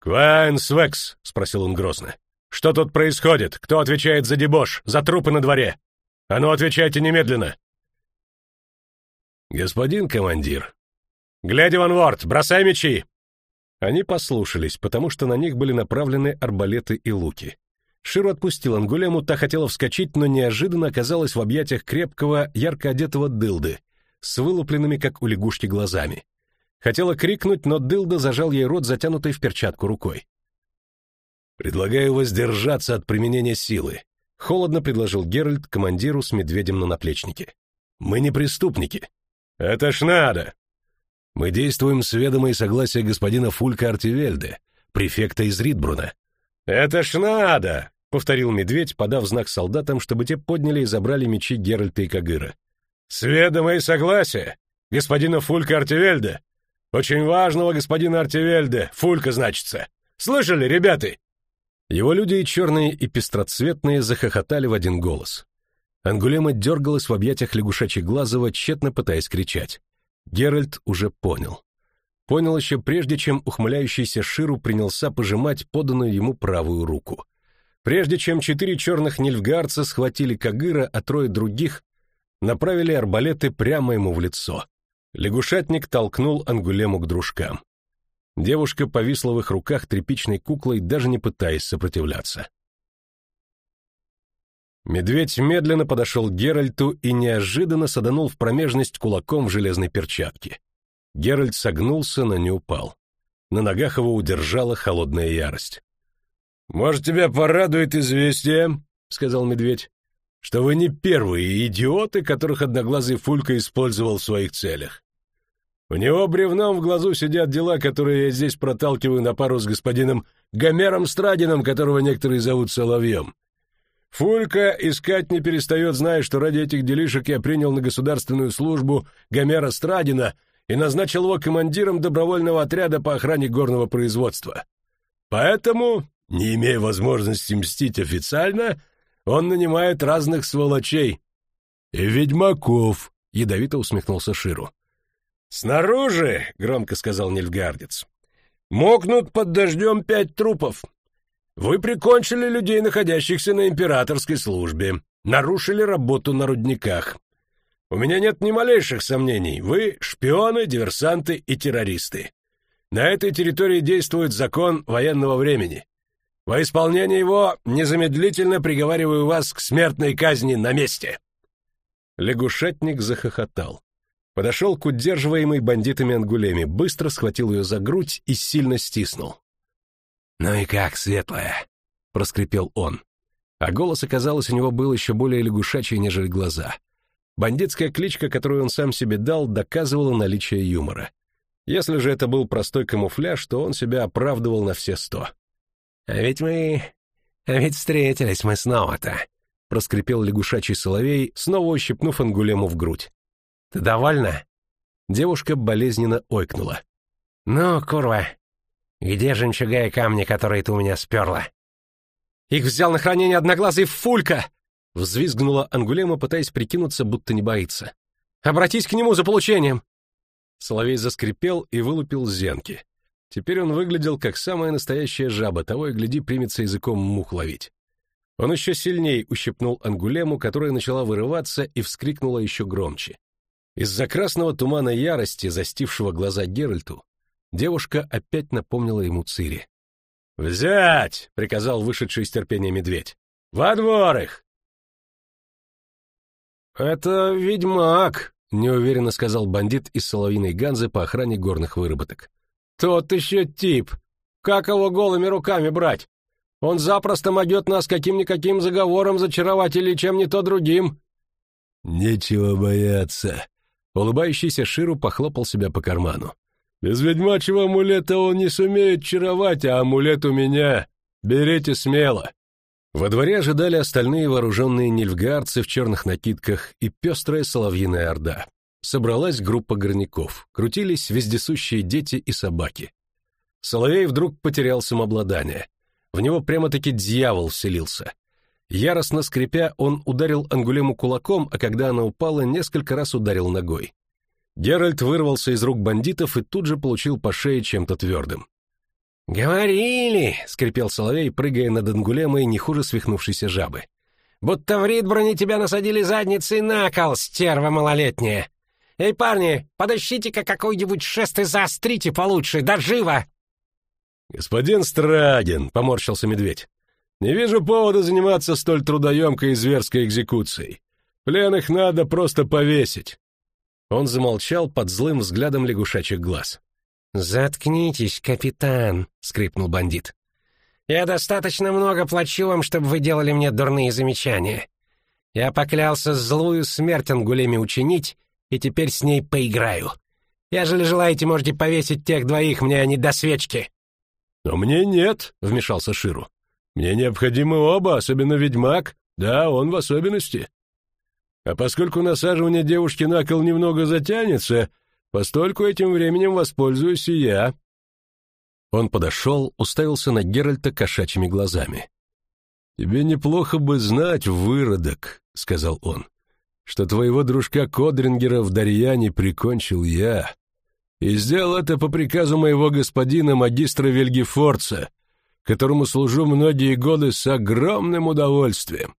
«Квайн Свекс!» — спросил он грозно. «Что тут происходит? Кто отвечает за дебош, за трупы на дворе? А ну, отвечайте немедленно!» «Господин командир!» «Глядя, Ван Ворд, бросай мечи!» Они послушались, потому что на них были направлены арбалеты и луки. Ширу отпустил Ангулему, та хотела вскочить, но неожиданно оказалась в объятиях крепкого, ярко одетого дылды, с вылупленными, как у лягушки, глазами. Хотела крикнуть, но дылда зажал ей рот, затянутой в перчатку рукой. «Предлагаю воздержаться от применения силы», — холодно предложил Геральт командиру с медведем на наплечнике. «Мы не преступники». «Это ж надо!» «Мы действуем с ведома и согласия господина Фулька Артивельде, префекта из Ридбруна». «Это ж надо!» — повторил медведь, подав знак солдатам, чтобы те подняли и забрали мечи Геральта и Кагыра. «Сведомо и согласие! Господина Фулька Артивельде! Очень важного господина Артивельде! Фулька, значится! Слышали, ребята?» Его люди и черные, и пестроцветные захохотали в один голос. Ангулема дергалась в объятиях лягушачьей-глазого, тщетно пытаясь кричать. Геральт уже понял. Понял еще прежде, чем ухмыляющийся Ширу принялся пожимать поданную ему правую руку. Прежде чем четыре черных нильфгарца схватили Кагыра, а трое других направили арбалеты прямо ему в лицо. Лягушатник толкнул Ангулему к дружкам. Девушка повисла в их руках тряпичной куклой, даже не пытаясь сопротивляться. Медведь медленно подошел к Геральту и неожиданно саданул в промежность кулаком в железной перчатке. Геральт согнулся, но не упал. На ногах его удержала холодная ярость. «Может, тебя порадует известие, — сказал медведь, — что вы не первые идиоты, которых одноглазый Фулька использовал в своих целях. У него бревном в глазу сидят дела, которые я здесь проталкиваю на пару с господином Гомером Страдином, которого некоторые зовут Соловьем. Фулька искать не перестает, зная, что ради этих делишек я принял на государственную службу Гомера Страдина и назначил его командиром добровольного отряда по охране горного производства. Поэтому, не имея возможности мстить официально, он нанимает разных сволочей. — ведьмаков, — ядовито усмехнулся Ширу. «Снаружи», — громко сказал Нильфгардец, — «мокнут под дождем пять трупов. Вы прикончили людей, находящихся на императорской службе, нарушили работу на рудниках. У меня нет ни малейших сомнений, вы шпионы, диверсанты и террористы. На этой территории действует закон военного времени. Во исполнение его незамедлительно приговариваю вас к смертной казни на месте». Лягушатник захохотал подошел к удерживаемой бандитами Ангулеме, быстро схватил ее за грудь и сильно стиснул. «Ну и как, светлая?» — проскрипел он. А голос, оказалось, у него был еще более лягушачий, нежели глаза. Бандитская кличка, которую он сам себе дал, доказывала наличие юмора. Если же это был простой камуфляж, то он себя оправдывал на все сто. «А ведь мы... А ведь встретились мы снова-то», — проскрипел лягушачий соловей, снова ущипнув Ангулему в грудь. Ты довольна?» Девушка болезненно ойкнула. «Ну, курва, где жемчуга и камни, которые ты у меня сперла?» «Их взял на хранение одноглазый Фулька!» Взвизгнула Ангулема, пытаясь прикинуться, будто не боится. «Обратись к нему за получением!» Соловей заскрипел и вылупил зенки. Теперь он выглядел как самая настоящая жаба, того и гляди примется языком мух ловить. Он еще сильней ущипнул Ангулему, которая начала вырываться и вскрикнула еще громче. Из-за красного тумана ярости, застившего глаза Геральту, девушка опять напомнила ему Цири. «Взять!» — приказал вышедший из терпения медведь. «Во двор их!» «Это ведьмак», — неуверенно сказал бандит из соловиной ганзы по охране горных выработок. «Тот еще тип! Как его голыми руками брать? Он запросто могет нас каким-никаким заговором зачаровать или чем не то другим». «Нечего бояться», Улыбающийся Ширу похлопал себя по карману. «Без ведьмачьего амулета он не сумеет чаровать, а амулет у меня. Берите смело». Во дворе ожидали остальные вооруженные нильфгаарцы в черных накидках и пестрая соловьиная орда. Собралась группа горняков, крутились вездесущие дети и собаки. Соловей вдруг потерял самообладание. В него прямо-таки дьявол вселился. Яростно скрипя, он ударил Ангулему кулаком, а когда она упала, несколько раз ударил ногой. Геральт вырвался из рук бандитов и тут же получил по шее чем-то твердым. «Говорили!» — скрипел Соловей, прыгая над Ангулемой не хуже свихнувшейся жабы. «Будто в Ридброне тебя насадили задницей на кол, стерва малолетняя! Эй, парни, подощите-ка какой-нибудь шест и заострите получше, да живо!» «Господин Страдин!» — поморщился медведь. Не вижу повода заниматься столь трудоемкой и зверской экзекуцией. Пленных надо просто повесить. Он замолчал под злым взглядом лягушачьих глаз. «Заткнитесь, капитан», — скрипнул бандит. «Я достаточно много плачу вам, чтобы вы делали мне дурные замечания. Я поклялся злую смерть Ангулеме учинить, и теперь с ней поиграю. Ежели желаете, можете повесить тех двоих мне, не до свечки». «Но мне нет», — вмешался Ширу. «Мне необходимы оба, особенно ведьмак. Да, он в особенности. А поскольку насаживание девушки на кол немного затянется, постольку этим временем воспользуюсь и я». Он подошел, уставился на Геральта кошачьими глазами. «Тебе неплохо бы знать, выродок», — сказал он, — «что твоего дружка Кодрингера в Дарьяне прикончил я, и сделал это по приказу моего господина магистра Вельгефорца, которому служу многие годы с огромным удовольствием.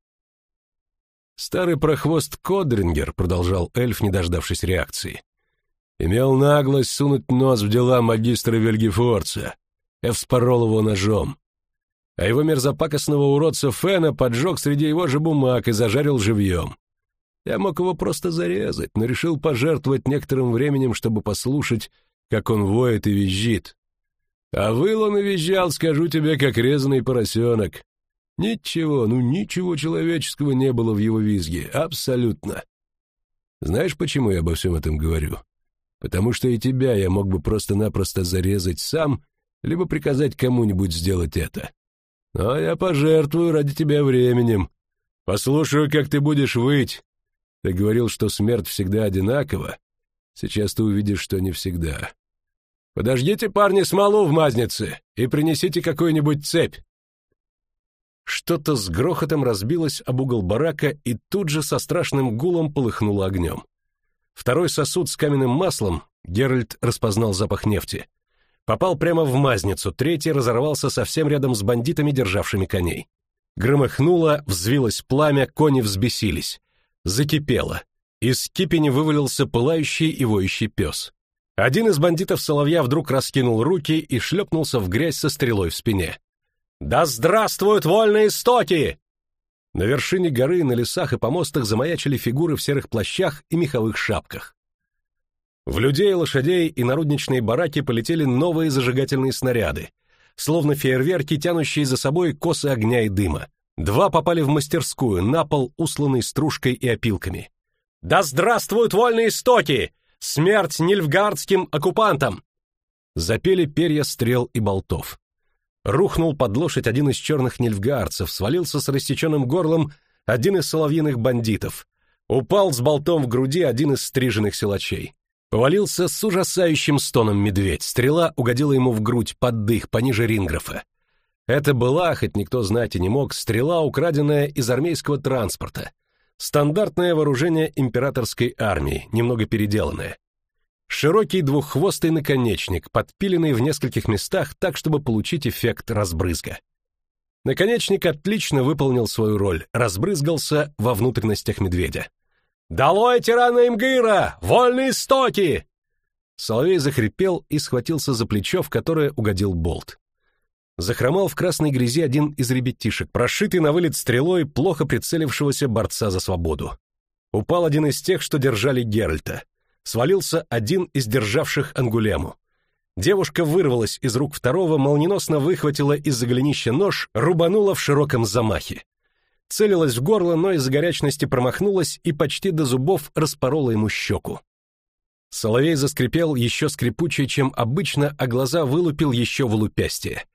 Старый прохвост Кодрингер, продолжал эльф, не дождавшись реакции, имел наглость сунуть нос в дела магистра Вельгефорца. Я вспорол его ножом. А его мерзопакостного уродца Фена поджег среди его же бумаг и зажарил живьем. Я мог его просто зарезать, но решил пожертвовать некоторым временем, чтобы послушать, как он воет и визжит. А выл он и визжал, скажу тебе, как резанный поросенок. Ничего, ну ничего человеческого не было в его визге, абсолютно. Знаешь, почему я обо всем этом говорю? Потому что и тебя я мог бы просто-напросто зарезать сам, либо приказать кому-нибудь сделать это. Но я пожертвую ради тебя временем. Послушаю, как ты будешь выть, ты говорил, что смерть всегда одинакова. Сейчас ты увидишь, что не всегда. Подождите, парни, смолу в мазнице и принесите какую-нибудь цепь. Что-то с грохотом разбилось об угол барака и тут же со страшным гулом полыхнуло огнем. Второй сосуд с каменным маслом, Геральт распознал запах нефти, попал прямо в мазницу, третий разорвался совсем рядом с бандитами, державшими коней. Громыхнуло, взвилось пламя, кони взбесились закипело. Из кипени вывалился пылающий и воющий пес. Один из бандитов Соловья вдруг раскинул руки и шлепнулся в грязь со стрелой в спине. «Да здравствуют вольные истоки!» На вершине горы, на лесах и помостах замаячили фигуры в серых плащах и меховых шапках. В людей, лошадей и народничные бараки полетели новые зажигательные снаряды, словно фейерверки, тянущие за собой косы огня и дыма. Два попали в мастерскую, на пол, усланный стружкой и опилками. «Да здравствуют вольные истоки! Смерть нильфгардским оккупантам!» Запели перья стрел и болтов. Рухнул под лошадь один из черных нильфгардцев, свалился с рассеченным горлом один из соловьиных бандитов. Упал с болтом в груди один из стриженных силачей. Повалился с ужасающим стоном медведь. Стрела угодила ему в грудь, под дых, пониже Ринграфа. Это была, хоть никто знать и не мог, стрела, украденная из армейского транспорта. Стандартное вооружение императорской армии, немного переделанное. Широкий двуххвостый наконечник, подпиленный в нескольких местах так, чтобы получить эффект разбрызга. Наконечник отлично выполнил свою роль, разбрызгался во внутренностях медведя. «Долой тирана Имгыра! Вольные стоки!» Соловей захрипел и схватился за плечо, в которое угодил болт захромал в красной грязи один из ребятишек, прошитый на вылет стрелой плохо прицелившегося борца за свободу. Упал один из тех, что держали Геральта. Свалился один из державших Ангулему. Девушка вырвалась из рук второго, молниеносно выхватила из-за голенища нож, рубанула в широком замахе. Целилась в горло, но из-за горячности промахнулась и почти до зубов распорола ему щеку. Соловей заскрипел еще скрипучее, чем обычно, а глаза вылупил еще в лупястие.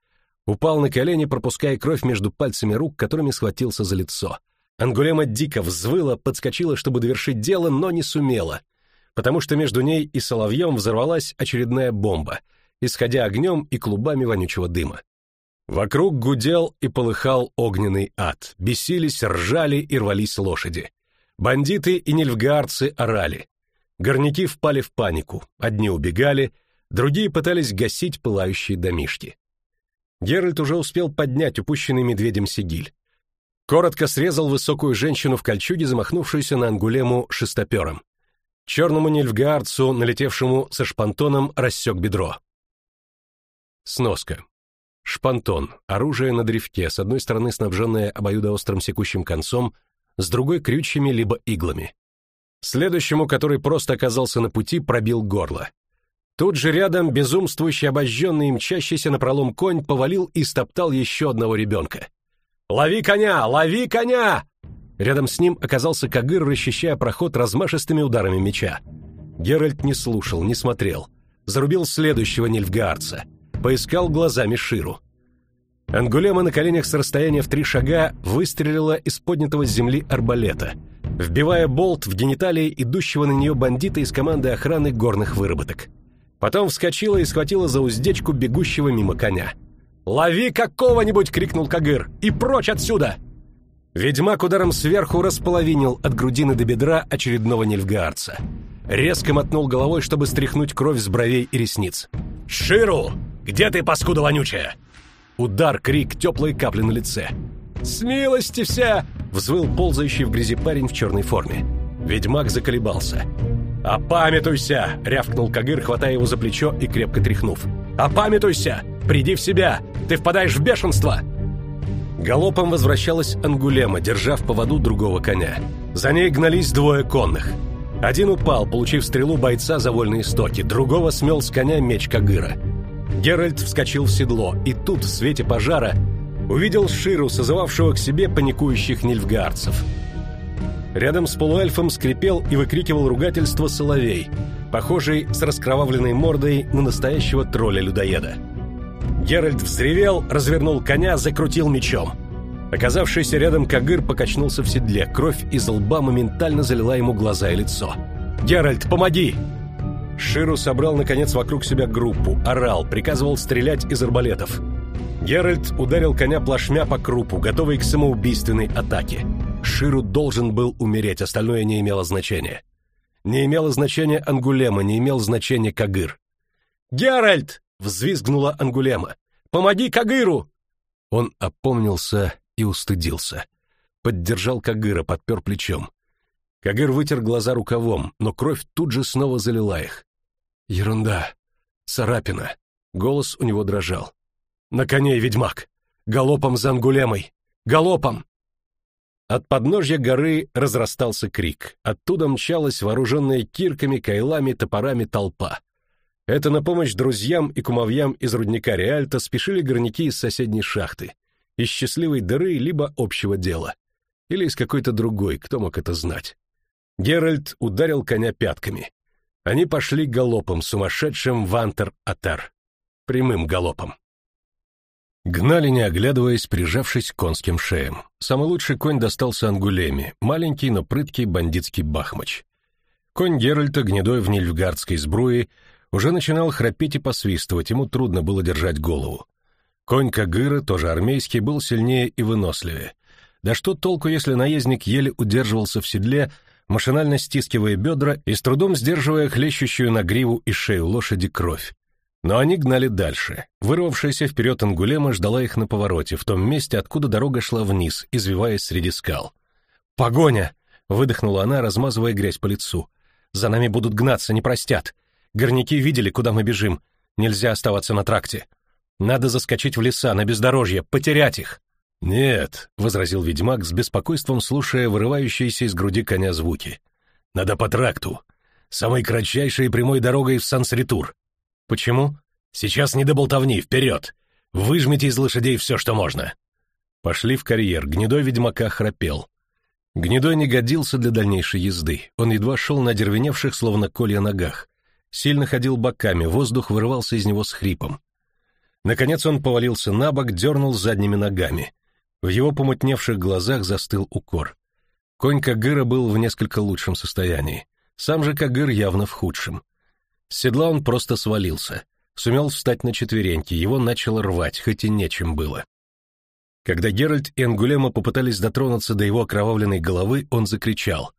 Упал на колени, пропуская кровь между пальцами рук, которыми схватился за лицо. Ангулема дико взвыла, подскочила, чтобы довершить дело, но не сумела, потому что между ней и соловьем взорвалась очередная бомба, исходя огнем и клубами вонючего дыма. Вокруг гудел и полыхал огненный ад, бесились, ржали и рвались лошади. Бандиты и нильфгаарцы орали. Горняки впали в панику, одни убегали, другие пытались гасить пылающие домишки. Геральт уже успел поднять упущенный медведем сигиль. Коротко срезал высокую женщину в кольчуге, замахнувшуюся на ангулему шестопером. Черному нильфгаардцу, налетевшему со шпантоном, рассек бедро. Сноска. Шпантон — оружие на древке, с одной стороны снабженное обоюдоострым секущим концом, с другой — крючьями либо иглами. Следующему, который просто оказался на пути, пробил горло. Тут же рядом безумствующий, обожженный и мчащийся напролом конь повалил и стоптал еще одного ребенка. «Лови коня! Лови коня!» Рядом с ним оказался Кагыр, расчищая проход размашистыми ударами меча. Геральт не слушал, не смотрел. Зарубил следующего нильфгаарца. Поискал глазами Ширу. Ангулема на коленях с расстояния в три шага выстрелила из поднятого с земли арбалета, вбивая болт в гениталии идущего на нее бандита из команды охраны горных выработок. Потом вскочила и схватила за уздечку бегущего мимо коня. «Лови какого-нибудь!» — крикнул Кагыр. «И прочь отсюда!» Ведьмак ударом сверху располовинил от грудины до бедра очередного нильфгаарца. Резко мотнул головой, чтобы стряхнуть кровь с бровей и ресниц. «Ширу! Где ты, паскуда вонючая?» Удар, крик, теплые капли на лице. «С вся!» — взвыл ползающий в грязи парень в черной форме. Ведьмак заколебался. «Опамятуйся!» — рявкнул Кагыр, хватая его за плечо и крепко тряхнув. «Опамятуйся! Приди в себя! Ты впадаешь в бешенство!» Галопом возвращалась Ангулема, держа в поводу другого коня. За ней гнались двое конных. Один упал, получив стрелу бойца за вольные стоки, другого смел с коня меч Кагыра. Геральт вскочил в седло, и тут, в свете пожара, увидел Ширу, созывавшего к себе паникующих нильфгаарцев. Рядом с полуэльфом скрипел и выкрикивал ругательство соловей, похожий с раскровавленной мордой на настоящего тролля-людоеда. Геральт взревел, развернул коня, закрутил мечом. Оказавшийся рядом Кагыр покачнулся в седле, кровь из лба моментально залила ему глаза и лицо. «Геральт, помоги!» Ширу собрал, наконец, вокруг себя группу, орал, приказывал стрелять из арбалетов. Геральт ударил коня плашмя по крупу, готовый к самоубийственной атаке. Ширу должен был умереть, остальное не имело значения. Не имело значения Ангулема, не имел значения Кагыр. «Геральт!» Взвизгнула Ангулема. «Помоги Кагыру!» Он опомнился и устыдился. Поддержал Кагыра, подпер плечом. Кагыр вытер глаза рукавом, но кровь тут же снова залила их. «Ерунда. Царапина». Голос у него дрожал. «На коне, ведьмак! Галопом за Ангулемой! Галопом!» От подножья горы разрастался крик. Оттуда мчалась вооруженная кирками, кайлами, топорами толпа. Это на помощь друзьям и кумовьям из рудника Реальта спешили горняки из соседней шахты, из счастливой дыры либо общего дела. Или из какой-то другой, кто мог это знать. Геральт ударил коня пятками. Они пошли галопом, сумасшедшим вантер-атар. Прямым галопом. Гнали, не оглядываясь, прижавшись к конским шеям. Самый лучший конь достался Ангулеме, маленький, но прыткий бандитский бахмач. Конь Геральта, гнедой в нильфгардской сбруе, уже начинал храпеть и посвистывать, ему трудно было держать голову. Конь Кагыра, тоже армейский, был сильнее и выносливее. Да что толку, если наездник еле удерживался в седле, машинально стискивая бедра и с трудом сдерживая хлещущую на гриву и шею лошади кровь. Но они гнали дальше. Вырвавшаяся вперед Ангулема ждала их на повороте, в том месте, откуда дорога шла вниз, извиваясь среди скал. «Погоня!» — выдохнула она, размазывая грязь по лицу. «За нами будут гнаться, не простят. Горняки видели, куда мы бежим. Нельзя оставаться на тракте. Надо заскочить в леса, на бездорожье, потерять их. Нет, возразил ведьмак с беспокойством, слушая вырывающиеся из груди коня звуки. Надо по тракту. Самой кратчайшей прямой дорогой в Сансритур. Почему? Сейчас не до болтовни, вперед! Выжмите из лошадей все, что можно. Пошли в карьер, гнедой ведьмака храпел. Гнедой не годился для дальнейшей езды. Он едва шел на дервеневших, словно колья ногах сильно ходил боками, воздух вырывался из него с хрипом. Наконец он повалился на бок, дернул задними ногами. В его помутневших глазах застыл укор. Конь Кагыра был в несколько лучшем состоянии. Сам же Кагыр явно в худшем. С седла он просто свалился. Сумел встать на четвереньки, его начало рвать, хоть и нечем было. Когда Геральт и Ангулема попытались дотронуться до его окровавленной головы, он закричал.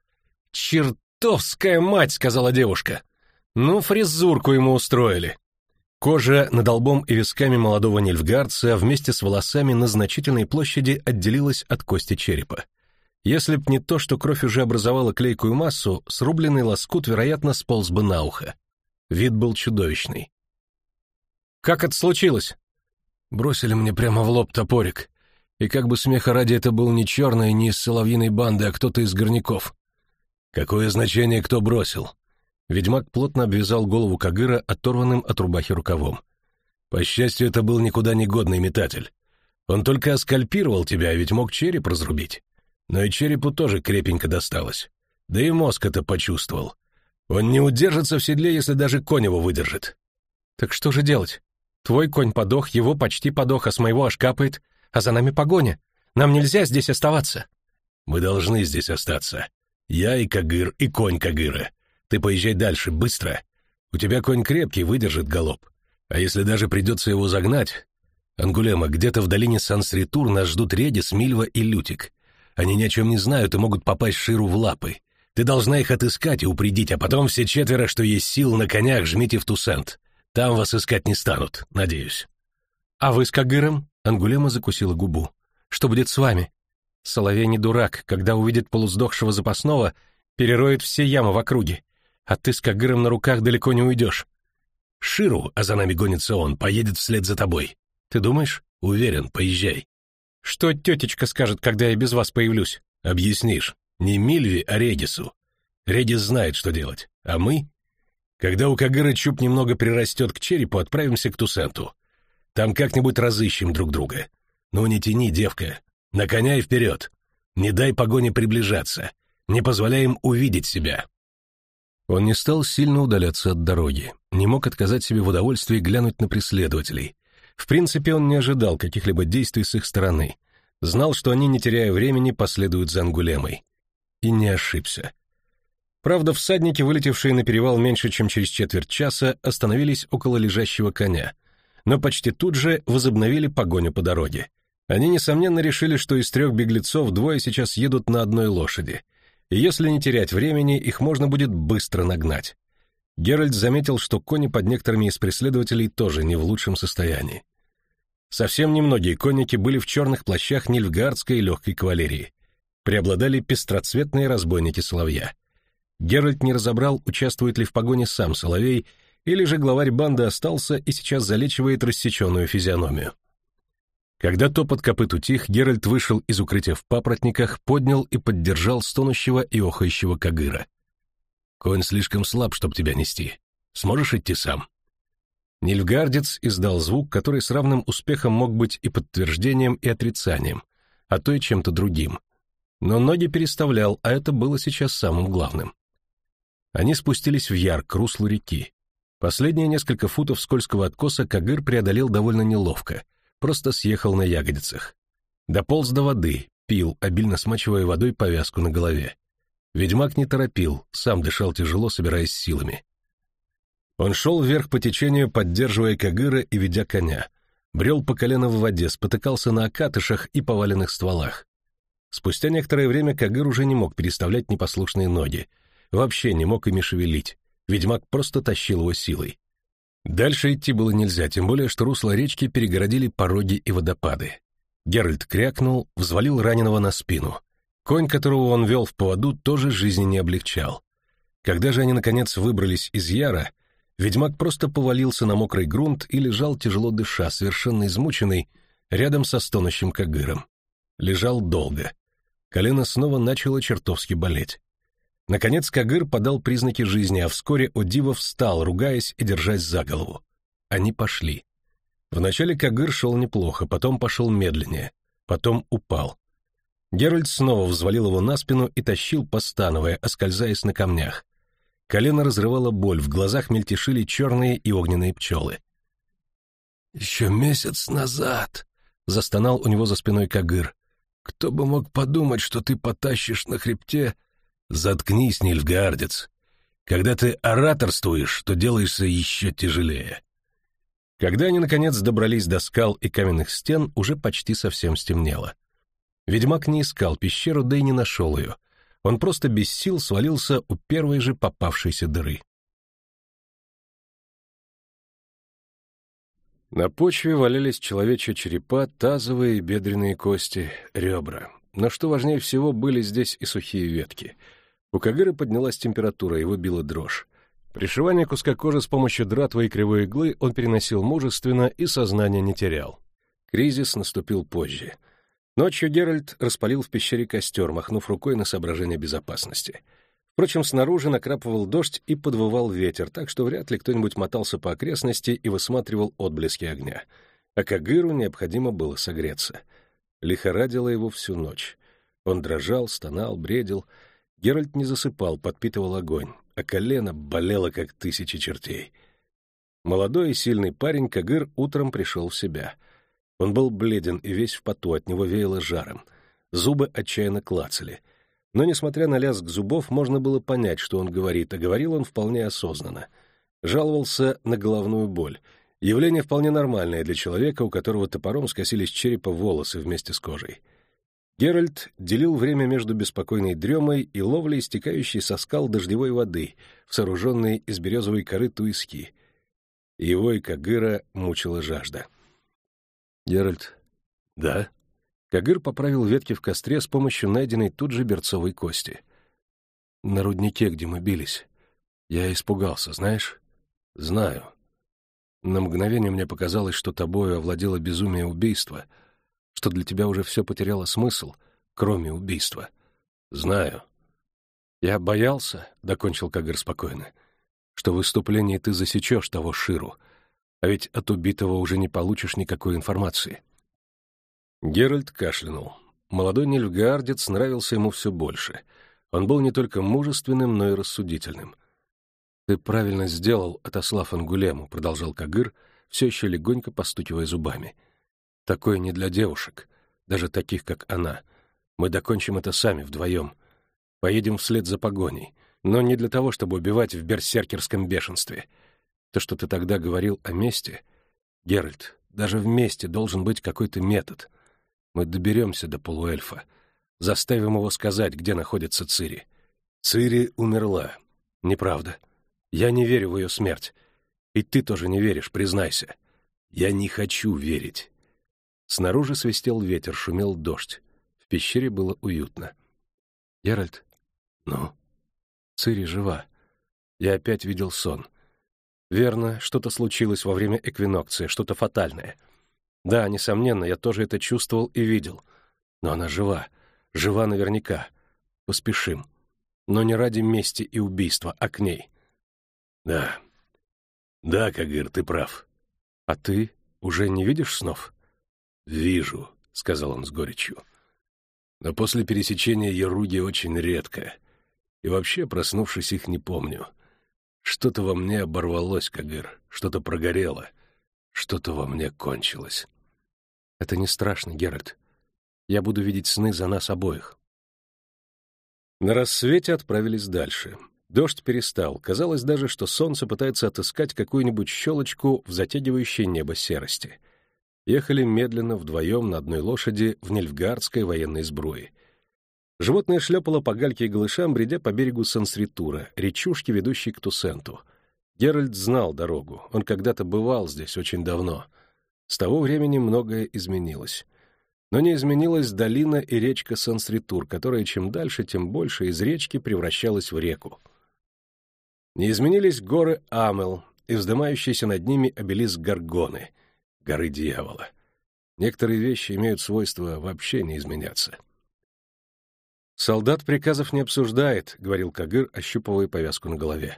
«Чертовская мать!» — сказала девушка. Ну, фризурку ему устроили. Кожа над лбом и висками молодого нильфгардца вместе с волосами на значительной площади отделилась от кости черепа. Если б не то, что кровь уже образовала клейкую массу, срубленный лоскут, вероятно, сполз бы на ухо. Вид был чудовищный. «Как это случилось?» Бросили мне прямо в лоб топорик. И как бы смеха ради это был не черный, не из соловьиной банды, а кто-то из горняков. Какое значение кто бросил? Ведьмак плотно обвязал голову Кагыра оторванным от рубахи рукавом. По счастью, это был никуда не годный метатель. Он только оскальпировал тебя, ведь мог череп разрубить. Но и черепу тоже крепенько досталось. Да и мозг это почувствовал. Он не удержится в седле, если даже конь его выдержит. Так что же делать? Твой конь подох, его почти подох, а с моего аж капает, а за нами погоня. Нам нельзя здесь оставаться. Мы должны здесь остаться. Я и Кагыр, и конь Кагыра. Ты поезжай дальше, быстро. У тебя конь крепкий, выдержит галоп. А если даже придется его загнать... Ангулема, где-то в долине Сан-Сритур нас ждут Редис, Мильва и Лютик. Они ни о чем не знают и могут попасть Ширу в лапы. Ты должна их отыскать и упредить, а потом все четверо, что есть сил, на конях жмите в Тусент. Там вас искать не станут, надеюсь. А вы с Кагыром? Ангулема закусила губу. Что будет с вами? Соловей не дурак, когда увидит полусдохшего запасного, перероет все ямы в округе. А ты с Кагыром на руках далеко не уйдешь. Ширу, а за нами гонится он, поедет вслед за тобой. Ты думаешь? Уверен, поезжай. Что тетечка скажет, когда я без вас появлюсь? Объяснишь. Не Мильви, а Редису. Редис знает, что делать. А мы? Когда у Кагыра чуб немного прирастет к черепу, отправимся к Тусенту. Там как-нибудь разыщем друг друга. Ну не тяни, девка. На коня и вперед. Не дай погоне приближаться. Не позволяй им увидеть себя. Он не стал сильно удаляться от дороги. Не мог отказать себе в удовольствии глянуть на преследователей. В принципе, он не ожидал каких-либо действий с их стороны. Знал, что они, не теряя времени, последуют за Ангулемой и не ошибся. Правда, всадники, вылетевшие на перевал меньше, чем через четверть часа, остановились около лежащего коня, но почти тут же возобновили погоню по дороге. Они, несомненно, решили, что из трех беглецов двое сейчас едут на одной лошади, и если не терять времени, их можно будет быстро нагнать. Геральт заметил, что кони под некоторыми из преследователей тоже не в лучшем состоянии. Совсем немногие конники были в черных плащах нильфгардской легкой кавалерии преобладали пестроцветные разбойники соловья. Геральт не разобрал, участвует ли в погоне сам соловей, или же главарь банды остался и сейчас залечивает рассеченную физиономию. Когда топот копыт утих, Геральт вышел из укрытия в папоротниках, поднял и поддержал стонущего и охающего Кагыра. «Конь слишком слаб, чтоб тебя нести. Сможешь идти сам?» Нильфгардец издал звук, который с равным успехом мог быть и подтверждением, и отрицанием, а то и чем-то другим, но ноги переставлял, а это было сейчас самым главным. Они спустились в яр, к руслу реки. Последние несколько футов скользкого откоса Кагыр преодолел довольно неловко, просто съехал на ягодицах. Дополз до воды, пил, обильно смачивая водой повязку на голове. Ведьмак не торопил, сам дышал тяжело, собираясь силами. Он шел вверх по течению, поддерживая Кагыра и ведя коня. Брел по колено в воде, спотыкался на окатышах и поваленных стволах. Спустя некоторое время Кагыр уже не мог переставлять непослушные ноги, вообще не мог ими шевелить, ведьмак просто тащил его силой. Дальше идти было нельзя, тем более, что русло речки перегородили пороги и водопады. Геральт крякнул, взвалил раненого на спину. Конь, которого он вел в поводу, тоже жизни не облегчал. Когда же они, наконец, выбрались из яра, ведьмак просто повалился на мокрый грунт и лежал, тяжело дыша, совершенно измученный, рядом со стонущим Кагыром. Лежал долго. Колено снова начало чертовски болеть. Наконец Кагыр подал признаки жизни, а вскоре Одива встал, ругаясь и держась за голову. Они пошли. Вначале Кагыр шел неплохо, потом пошел медленнее, потом упал. Геральт снова взвалил его на спину и тащил, постановая, оскользаясь на камнях. Колено разрывало боль, в глазах мельтешили черные и огненные пчелы. «Еще месяц назад», — застонал у него за спиной Кагыр, кто бы мог подумать, что ты потащишь на хребте... Заткнись, Нильфгардец. Когда ты ораторствуешь, то делаешься еще тяжелее. Когда они, наконец, добрались до скал и каменных стен, уже почти совсем стемнело. Ведьмак не искал пещеру, да и не нашел ее. Он просто без сил свалился у первой же попавшейся дыры. На почве валялись человечьи черепа, тазовые и бедренные кости, ребра. Но что важнее всего, были здесь и сухие ветки. У Кагыры поднялась температура, его била дрожь. Пришивание куска кожи с помощью дратвы и кривой иглы он переносил мужественно и сознание не терял. Кризис наступил позже. Ночью Геральт распалил в пещере костер, махнув рукой на соображение безопасности. Впрочем, снаружи накрапывал дождь и подвывал ветер, так что вряд ли кто-нибудь мотался по окрестности и высматривал отблески огня. А Кагыру необходимо было согреться. Лихорадило его всю ночь. Он дрожал, стонал, бредил. Геральт не засыпал, подпитывал огонь, а колено болело, как тысячи чертей. Молодой и сильный парень Кагыр утром пришел в себя. Он был бледен и весь в поту, от него веяло жаром. Зубы отчаянно клацали. Но, несмотря на лязг зубов, можно было понять, что он говорит, а говорил он вполне осознанно. Жаловался на головную боль. Явление вполне нормальное для человека, у которого топором скосились черепа волосы вместе с кожей. Геральт делил время между беспокойной дремой и ловлей стекающей со скал дождевой воды в сооруженной из березовой коры туиски. Его и Кагыра мучила жажда. «Геральт?» «Да?» Кагыр поправил ветки в костре с помощью найденной тут же берцовой кости. «На руднике, где мы бились. Я испугался, знаешь?» «Знаю. На мгновение мне показалось, что тобою овладело безумие убийства, что для тебя уже все потеряло смысл, кроме убийства. Знаю. Я боялся, — докончил Кагыр спокойно, — что в выступлении ты засечешь того Ширу, а ведь от убитого уже не получишь никакой информации. Геральт кашлянул. Молодой нильфгаардец нравился ему все больше. Он был не только мужественным, но и рассудительным. «Ты правильно сделал, отослав Ангулему», — продолжал Кагыр, все еще легонько постукивая зубами. «Такое не для девушек, даже таких, как она. Мы докончим это сами, вдвоем. Поедем вслед за погоней, но не для того, чтобы убивать в берсеркерском бешенстве. То, что ты тогда говорил о месте... Геральт, даже в месте должен быть какой-то метод. Мы доберемся до полуэльфа. Заставим его сказать, где находится Цири. Цири умерла. Неправда. Я не верю в ее смерть. И ты тоже не веришь, признайся. Я не хочу верить. Снаружи свистел ветер, шумел дождь. В пещере было уютно. Геральт? Ну? Цири жива. Я опять видел сон. Верно, что-то случилось во время эквинокции, что-то фатальное. Да, несомненно, я тоже это чувствовал и видел. Но она жива. Жива наверняка. Поспешим. Но не ради мести и убийства, а к ней. Да. Да, Кагыр, ты прав. А ты уже не видишь снов? Вижу, — сказал он с горечью. Но после пересечения Яруги очень редко. И вообще, проснувшись, их не помню. Что-то во мне оборвалось, Кагыр, что-то прогорело, что-то во мне кончилось. Это не страшно, Геральт. Я буду видеть сны за нас обоих. На рассвете отправились дальше. Дождь перестал. Казалось даже, что солнце пытается отыскать какую-нибудь щелочку в затягивающей небо серости. Ехали медленно вдвоем на одной лошади в Нельфгардской военной сбруе. Животное шлепало по гальке и голышам, бредя по берегу Сансритура, речушки, ведущей к Тусенту. Геральт знал дорогу. Он когда-то бывал здесь очень давно — с того времени многое изменилось. Но не изменилась долина и речка Сансритур, которая чем дальше, тем больше из речки превращалась в реку. Не изменились горы Амел и вздымающиеся над ними обелиск Гаргоны, горы дьявола. Некоторые вещи имеют свойство вообще не изменяться. «Солдат приказов не обсуждает», — говорил Кагыр, ощупывая повязку на голове.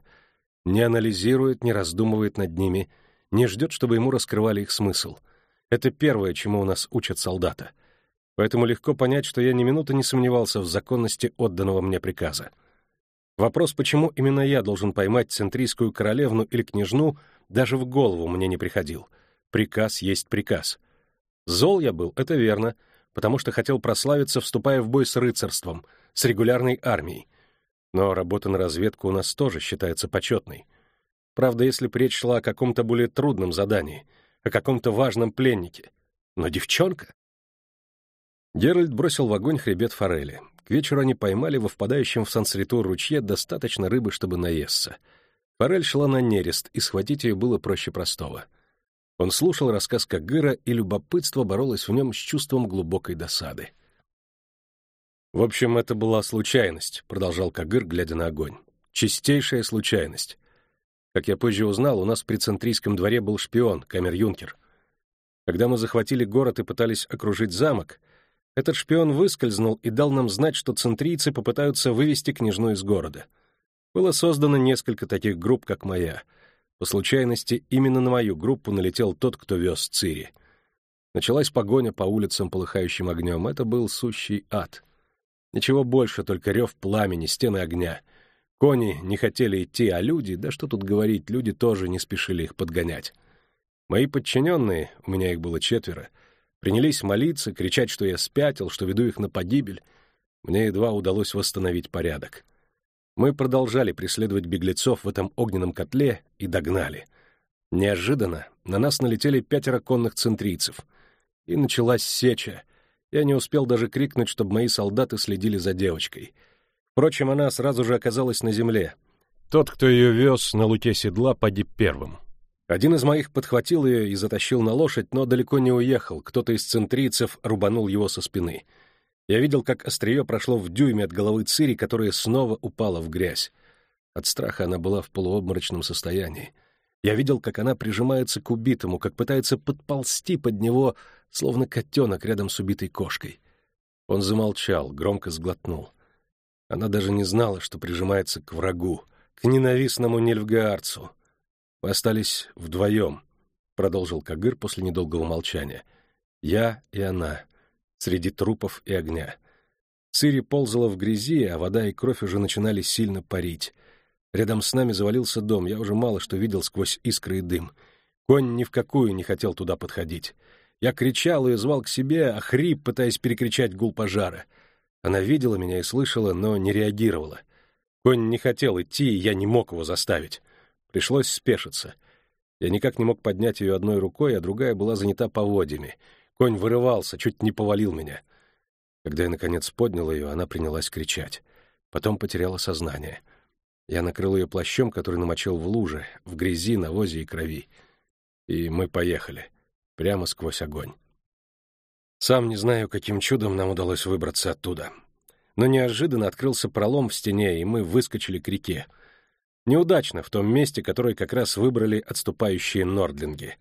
«Не анализирует, не раздумывает над ними, не ждет, чтобы ему раскрывали их смысл. Это первое, чему у нас учат солдата. Поэтому легко понять, что я ни минуты не сомневался в законности отданного мне приказа. Вопрос, почему именно я должен поймать центрийскую королевну или княжну, даже в голову мне не приходил. Приказ есть приказ. Зол я был, это верно, потому что хотел прославиться, вступая в бой с рыцарством, с регулярной армией. Но работа на разведку у нас тоже считается почетной — Правда, если бы речь шла о каком-то более трудном задании, о каком-то важном пленнике. Но девчонка... Геральт бросил в огонь хребет форели. К вечеру они поймали во впадающем в Сансритур ручье достаточно рыбы, чтобы наесться. Форель шла на нерест, и схватить ее было проще простого. Он слушал рассказ Кагыра, и любопытство боролось в нем с чувством глубокой досады. «В общем, это была случайность», — продолжал Кагыр, глядя на огонь. «Чистейшая случайность. Как я позже узнал, у нас при центрийском дворе был шпион, камер-юнкер. Когда мы захватили город и пытались окружить замок, этот шпион выскользнул и дал нам знать, что центрийцы попытаются вывести княжну из города. Было создано несколько таких групп, как моя. По случайности, именно на мою группу налетел тот, кто вез Цири. Началась погоня по улицам, полыхающим огнем. Это был сущий ад. Ничего больше, только рев пламени, стены огня. Кони не хотели идти, а люди, да что тут говорить, люди тоже не спешили их подгонять. Мои подчиненные, у меня их было четверо, принялись молиться, кричать, что я спятил, что веду их на погибель. Мне едва удалось восстановить порядок. Мы продолжали преследовать беглецов в этом огненном котле и догнали. Неожиданно на нас налетели пятеро конных центрийцев. И началась сеча. Я не успел даже крикнуть, чтобы мои солдаты следили за девочкой. Впрочем, она сразу же оказалась на земле. Тот, кто ее вез на луке седла, погиб первым. Один из моих подхватил ее и затащил на лошадь, но далеко не уехал. Кто-то из центрийцев рубанул его со спины. Я видел, как острие прошло в дюйме от головы Цири, которая снова упала в грязь. От страха она была в полуобморочном состоянии. Я видел, как она прижимается к убитому, как пытается подползти под него, словно котенок рядом с убитой кошкой. Он замолчал, громко сглотнул. Она даже не знала, что прижимается к врагу, к ненавистному Нильфгаарцу. Мы остались вдвоем, — продолжил Кагыр после недолгого молчания. Я и она, среди трупов и огня. Цири ползала в грязи, а вода и кровь уже начинали сильно парить. Рядом с нами завалился дом, я уже мало что видел сквозь искры и дым. Конь ни в какую не хотел туда подходить. Я кричал и звал к себе, а хрип, пытаясь перекричать гул пожара. Она видела меня и слышала, но не реагировала. Конь не хотел идти, и я не мог его заставить. Пришлось спешиться. Я никак не мог поднять ее одной рукой, а другая была занята поводьями. Конь вырывался, чуть не повалил меня. Когда я, наконец, поднял ее, она принялась кричать. Потом потеряла сознание. Я накрыл ее плащом, который намочил в луже, в грязи, навозе и крови. И мы поехали. Прямо сквозь огонь. Сам не знаю, каким чудом нам удалось выбраться оттуда. Но неожиданно открылся пролом в стене, и мы выскочили к реке — Неудачно в том месте, которое как раз выбрали отступающие нордлинги.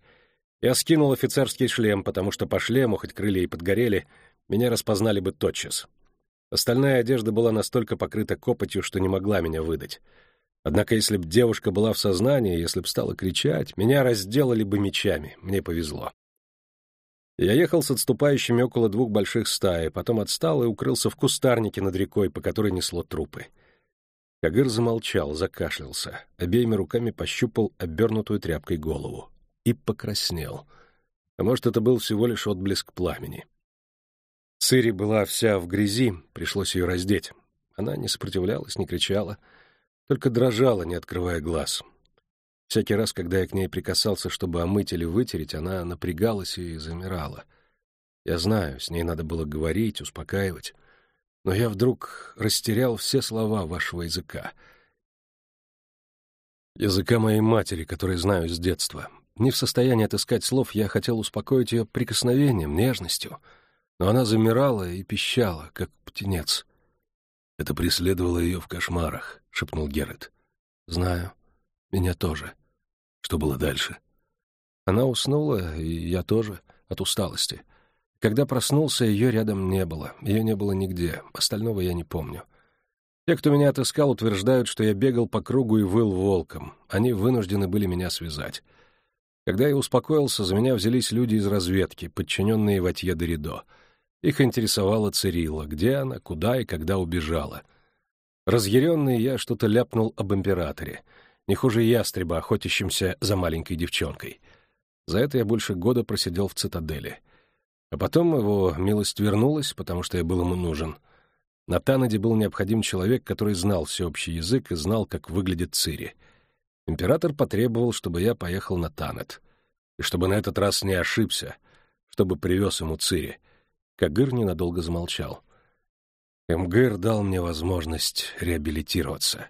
Я скинул офицерский шлем, потому что по шлему, хоть крылья и подгорели, меня распознали бы тотчас. Остальная одежда была настолько покрыта копотью, что не могла меня выдать. Однако если б девушка была в сознании, если б стала кричать, меня разделали бы мечами. Мне повезло. Я ехал с отступающими около двух больших стаи, потом отстал и укрылся в кустарнике над рекой, по которой несло трупы. Кагыр замолчал, закашлялся, обеими руками пощупал обернутую тряпкой голову и покраснел. А может, это был всего лишь отблеск пламени. Цири была вся в грязи, пришлось ее раздеть. Она не сопротивлялась, не кричала, только дрожала, не открывая глаз. Всякий раз, когда я к ней прикасался, чтобы омыть или вытереть, она напрягалась и замирала. Я знаю, с ней надо было говорить, успокаивать но я вдруг растерял все слова вашего языка. Языка моей матери, который знаю с детства. Не в состоянии отыскать слов, я хотел успокоить ее прикосновением, нежностью, но она замирала и пищала, как птенец. Это преследовало ее в кошмарах, — шепнул Геррет. Знаю. Меня тоже. Что было дальше? Она уснула, и я тоже, от усталости. Когда проснулся, ее рядом не было. Ее не было нигде. Остального я не помню. Те, кто меня отыскал, утверждают, что я бегал по кругу и выл волком. Они вынуждены были меня связать. Когда я успокоился, за меня взялись люди из разведки, подчиненные Ватье Доридо. Их интересовала Цирилла, где она, куда и когда убежала. Разъяренный я что-то ляпнул об императоре, не хуже ястреба, охотящимся за маленькой девчонкой. За это я больше года просидел в цитадели. А потом его милость вернулась, потому что я был ему нужен. На Танаде был необходим человек, который знал всеобщий язык и знал, как выглядит Цири. Император потребовал, чтобы я поехал на Танет. И чтобы на этот раз не ошибся, чтобы привез ему Цири. Кагыр ненадолго замолчал. МГР дал мне возможность реабилитироваться.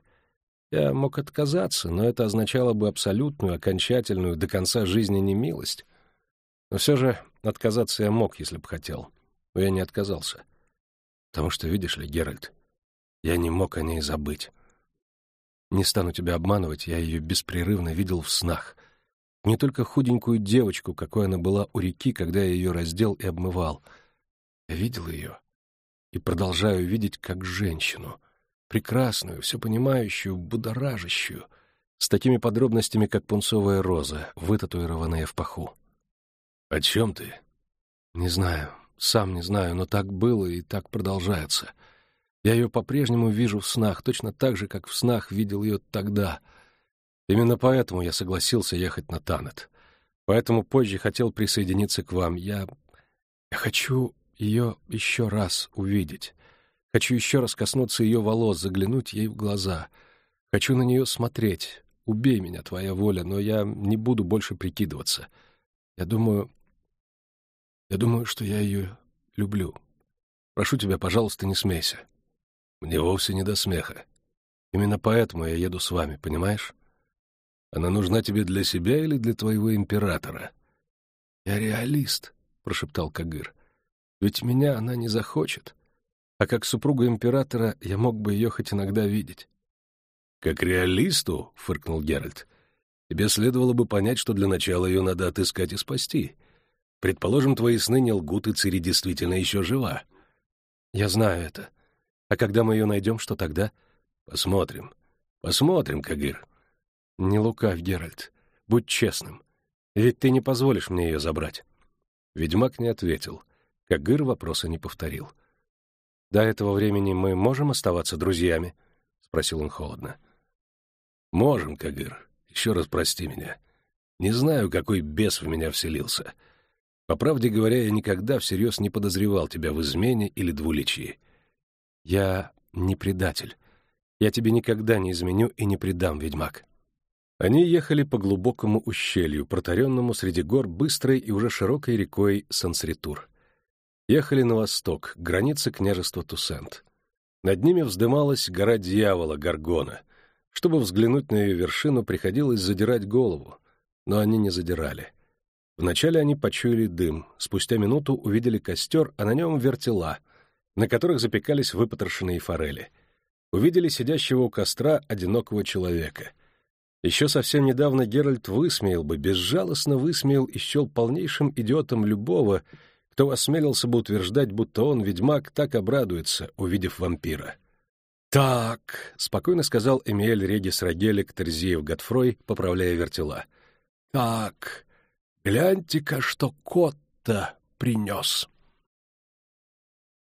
Я мог отказаться, но это означало бы абсолютную, окончательную, до конца жизни немилость. Но все же отказаться я мог, если бы хотел. Но я не отказался. Потому что, видишь ли, Геральт, я не мог о ней забыть. Не стану тебя обманывать, я ее беспрерывно видел в снах. Не только худенькую девочку, какой она была у реки, когда я ее раздел и обмывал. Я видел ее и продолжаю видеть как женщину, прекрасную, все понимающую, будоражащую, с такими подробностями, как пунцовая роза, вытатуированная в паху. — О чем ты? — Не знаю, сам не знаю, но так было и так продолжается. Я ее по-прежнему вижу в снах, точно так же, как в снах видел ее тогда. Именно поэтому я согласился ехать на Танет. Поэтому позже хотел присоединиться к вам. Я... я хочу ее еще раз увидеть. Хочу еще раз коснуться ее волос, заглянуть ей в глаза. Хочу на нее смотреть. Убей меня, твоя воля, но я не буду больше прикидываться. Я думаю... Я думаю, что я ее люблю. Прошу тебя, пожалуйста, не смейся. Мне вовсе не до смеха. Именно поэтому я еду с вами, понимаешь? Она нужна тебе для себя или для твоего императора? Я реалист, — прошептал Кагыр. Ведь меня она не захочет. А как супруга императора я мог бы ее хоть иногда видеть. — Как реалисту, — фыркнул Геральт, — тебе следовало бы понять, что для начала ее надо отыскать и спасти. Предположим, твои сны не лгут, и Цири действительно еще жива. — Я знаю это. А когда мы ее найдем, что тогда? Посмотрим. Посмотрим, Кагыр. Не лукавь, Геральт. Будь честным. Ведь ты не позволишь мне ее забрать. Ведьмак не ответил. Кагыр вопроса не повторил. «До этого времени мы можем оставаться друзьями?» — спросил он холодно. «Можем, Кагыр. Еще раз прости меня. Не знаю, какой бес в меня вселился. По правде говоря, я никогда всерьез не подозревал тебя в измене или двуличии. Я не предатель. Я тебе никогда не изменю и не предам, ведьмак. Они ехали по глубокому ущелью, протаренному среди гор быстрой и уже широкой рекой Сансритур. Ехали на восток, к границе княжества Тусент. Над ними вздымалась гора дьявола, Гаргона. Чтобы взглянуть на ее вершину, приходилось задирать голову, но они не задирали. Вначале они почуяли дым, спустя минуту увидели костер, а на нем вертела — на которых запекались выпотрошенные форели. Увидели сидящего у костра одинокого человека. Еще совсем недавно Геральт высмеял бы, безжалостно высмеял и счел полнейшим идиотом любого, кто осмелился бы утверждать, будто он, ведьмак, так обрадуется, увидев вампира. «Так», — спокойно сказал Эмиэль Регис Рагелик Терзиев Готфрой, поправляя вертела. «Так, гляньте-ка, что кот-то принес».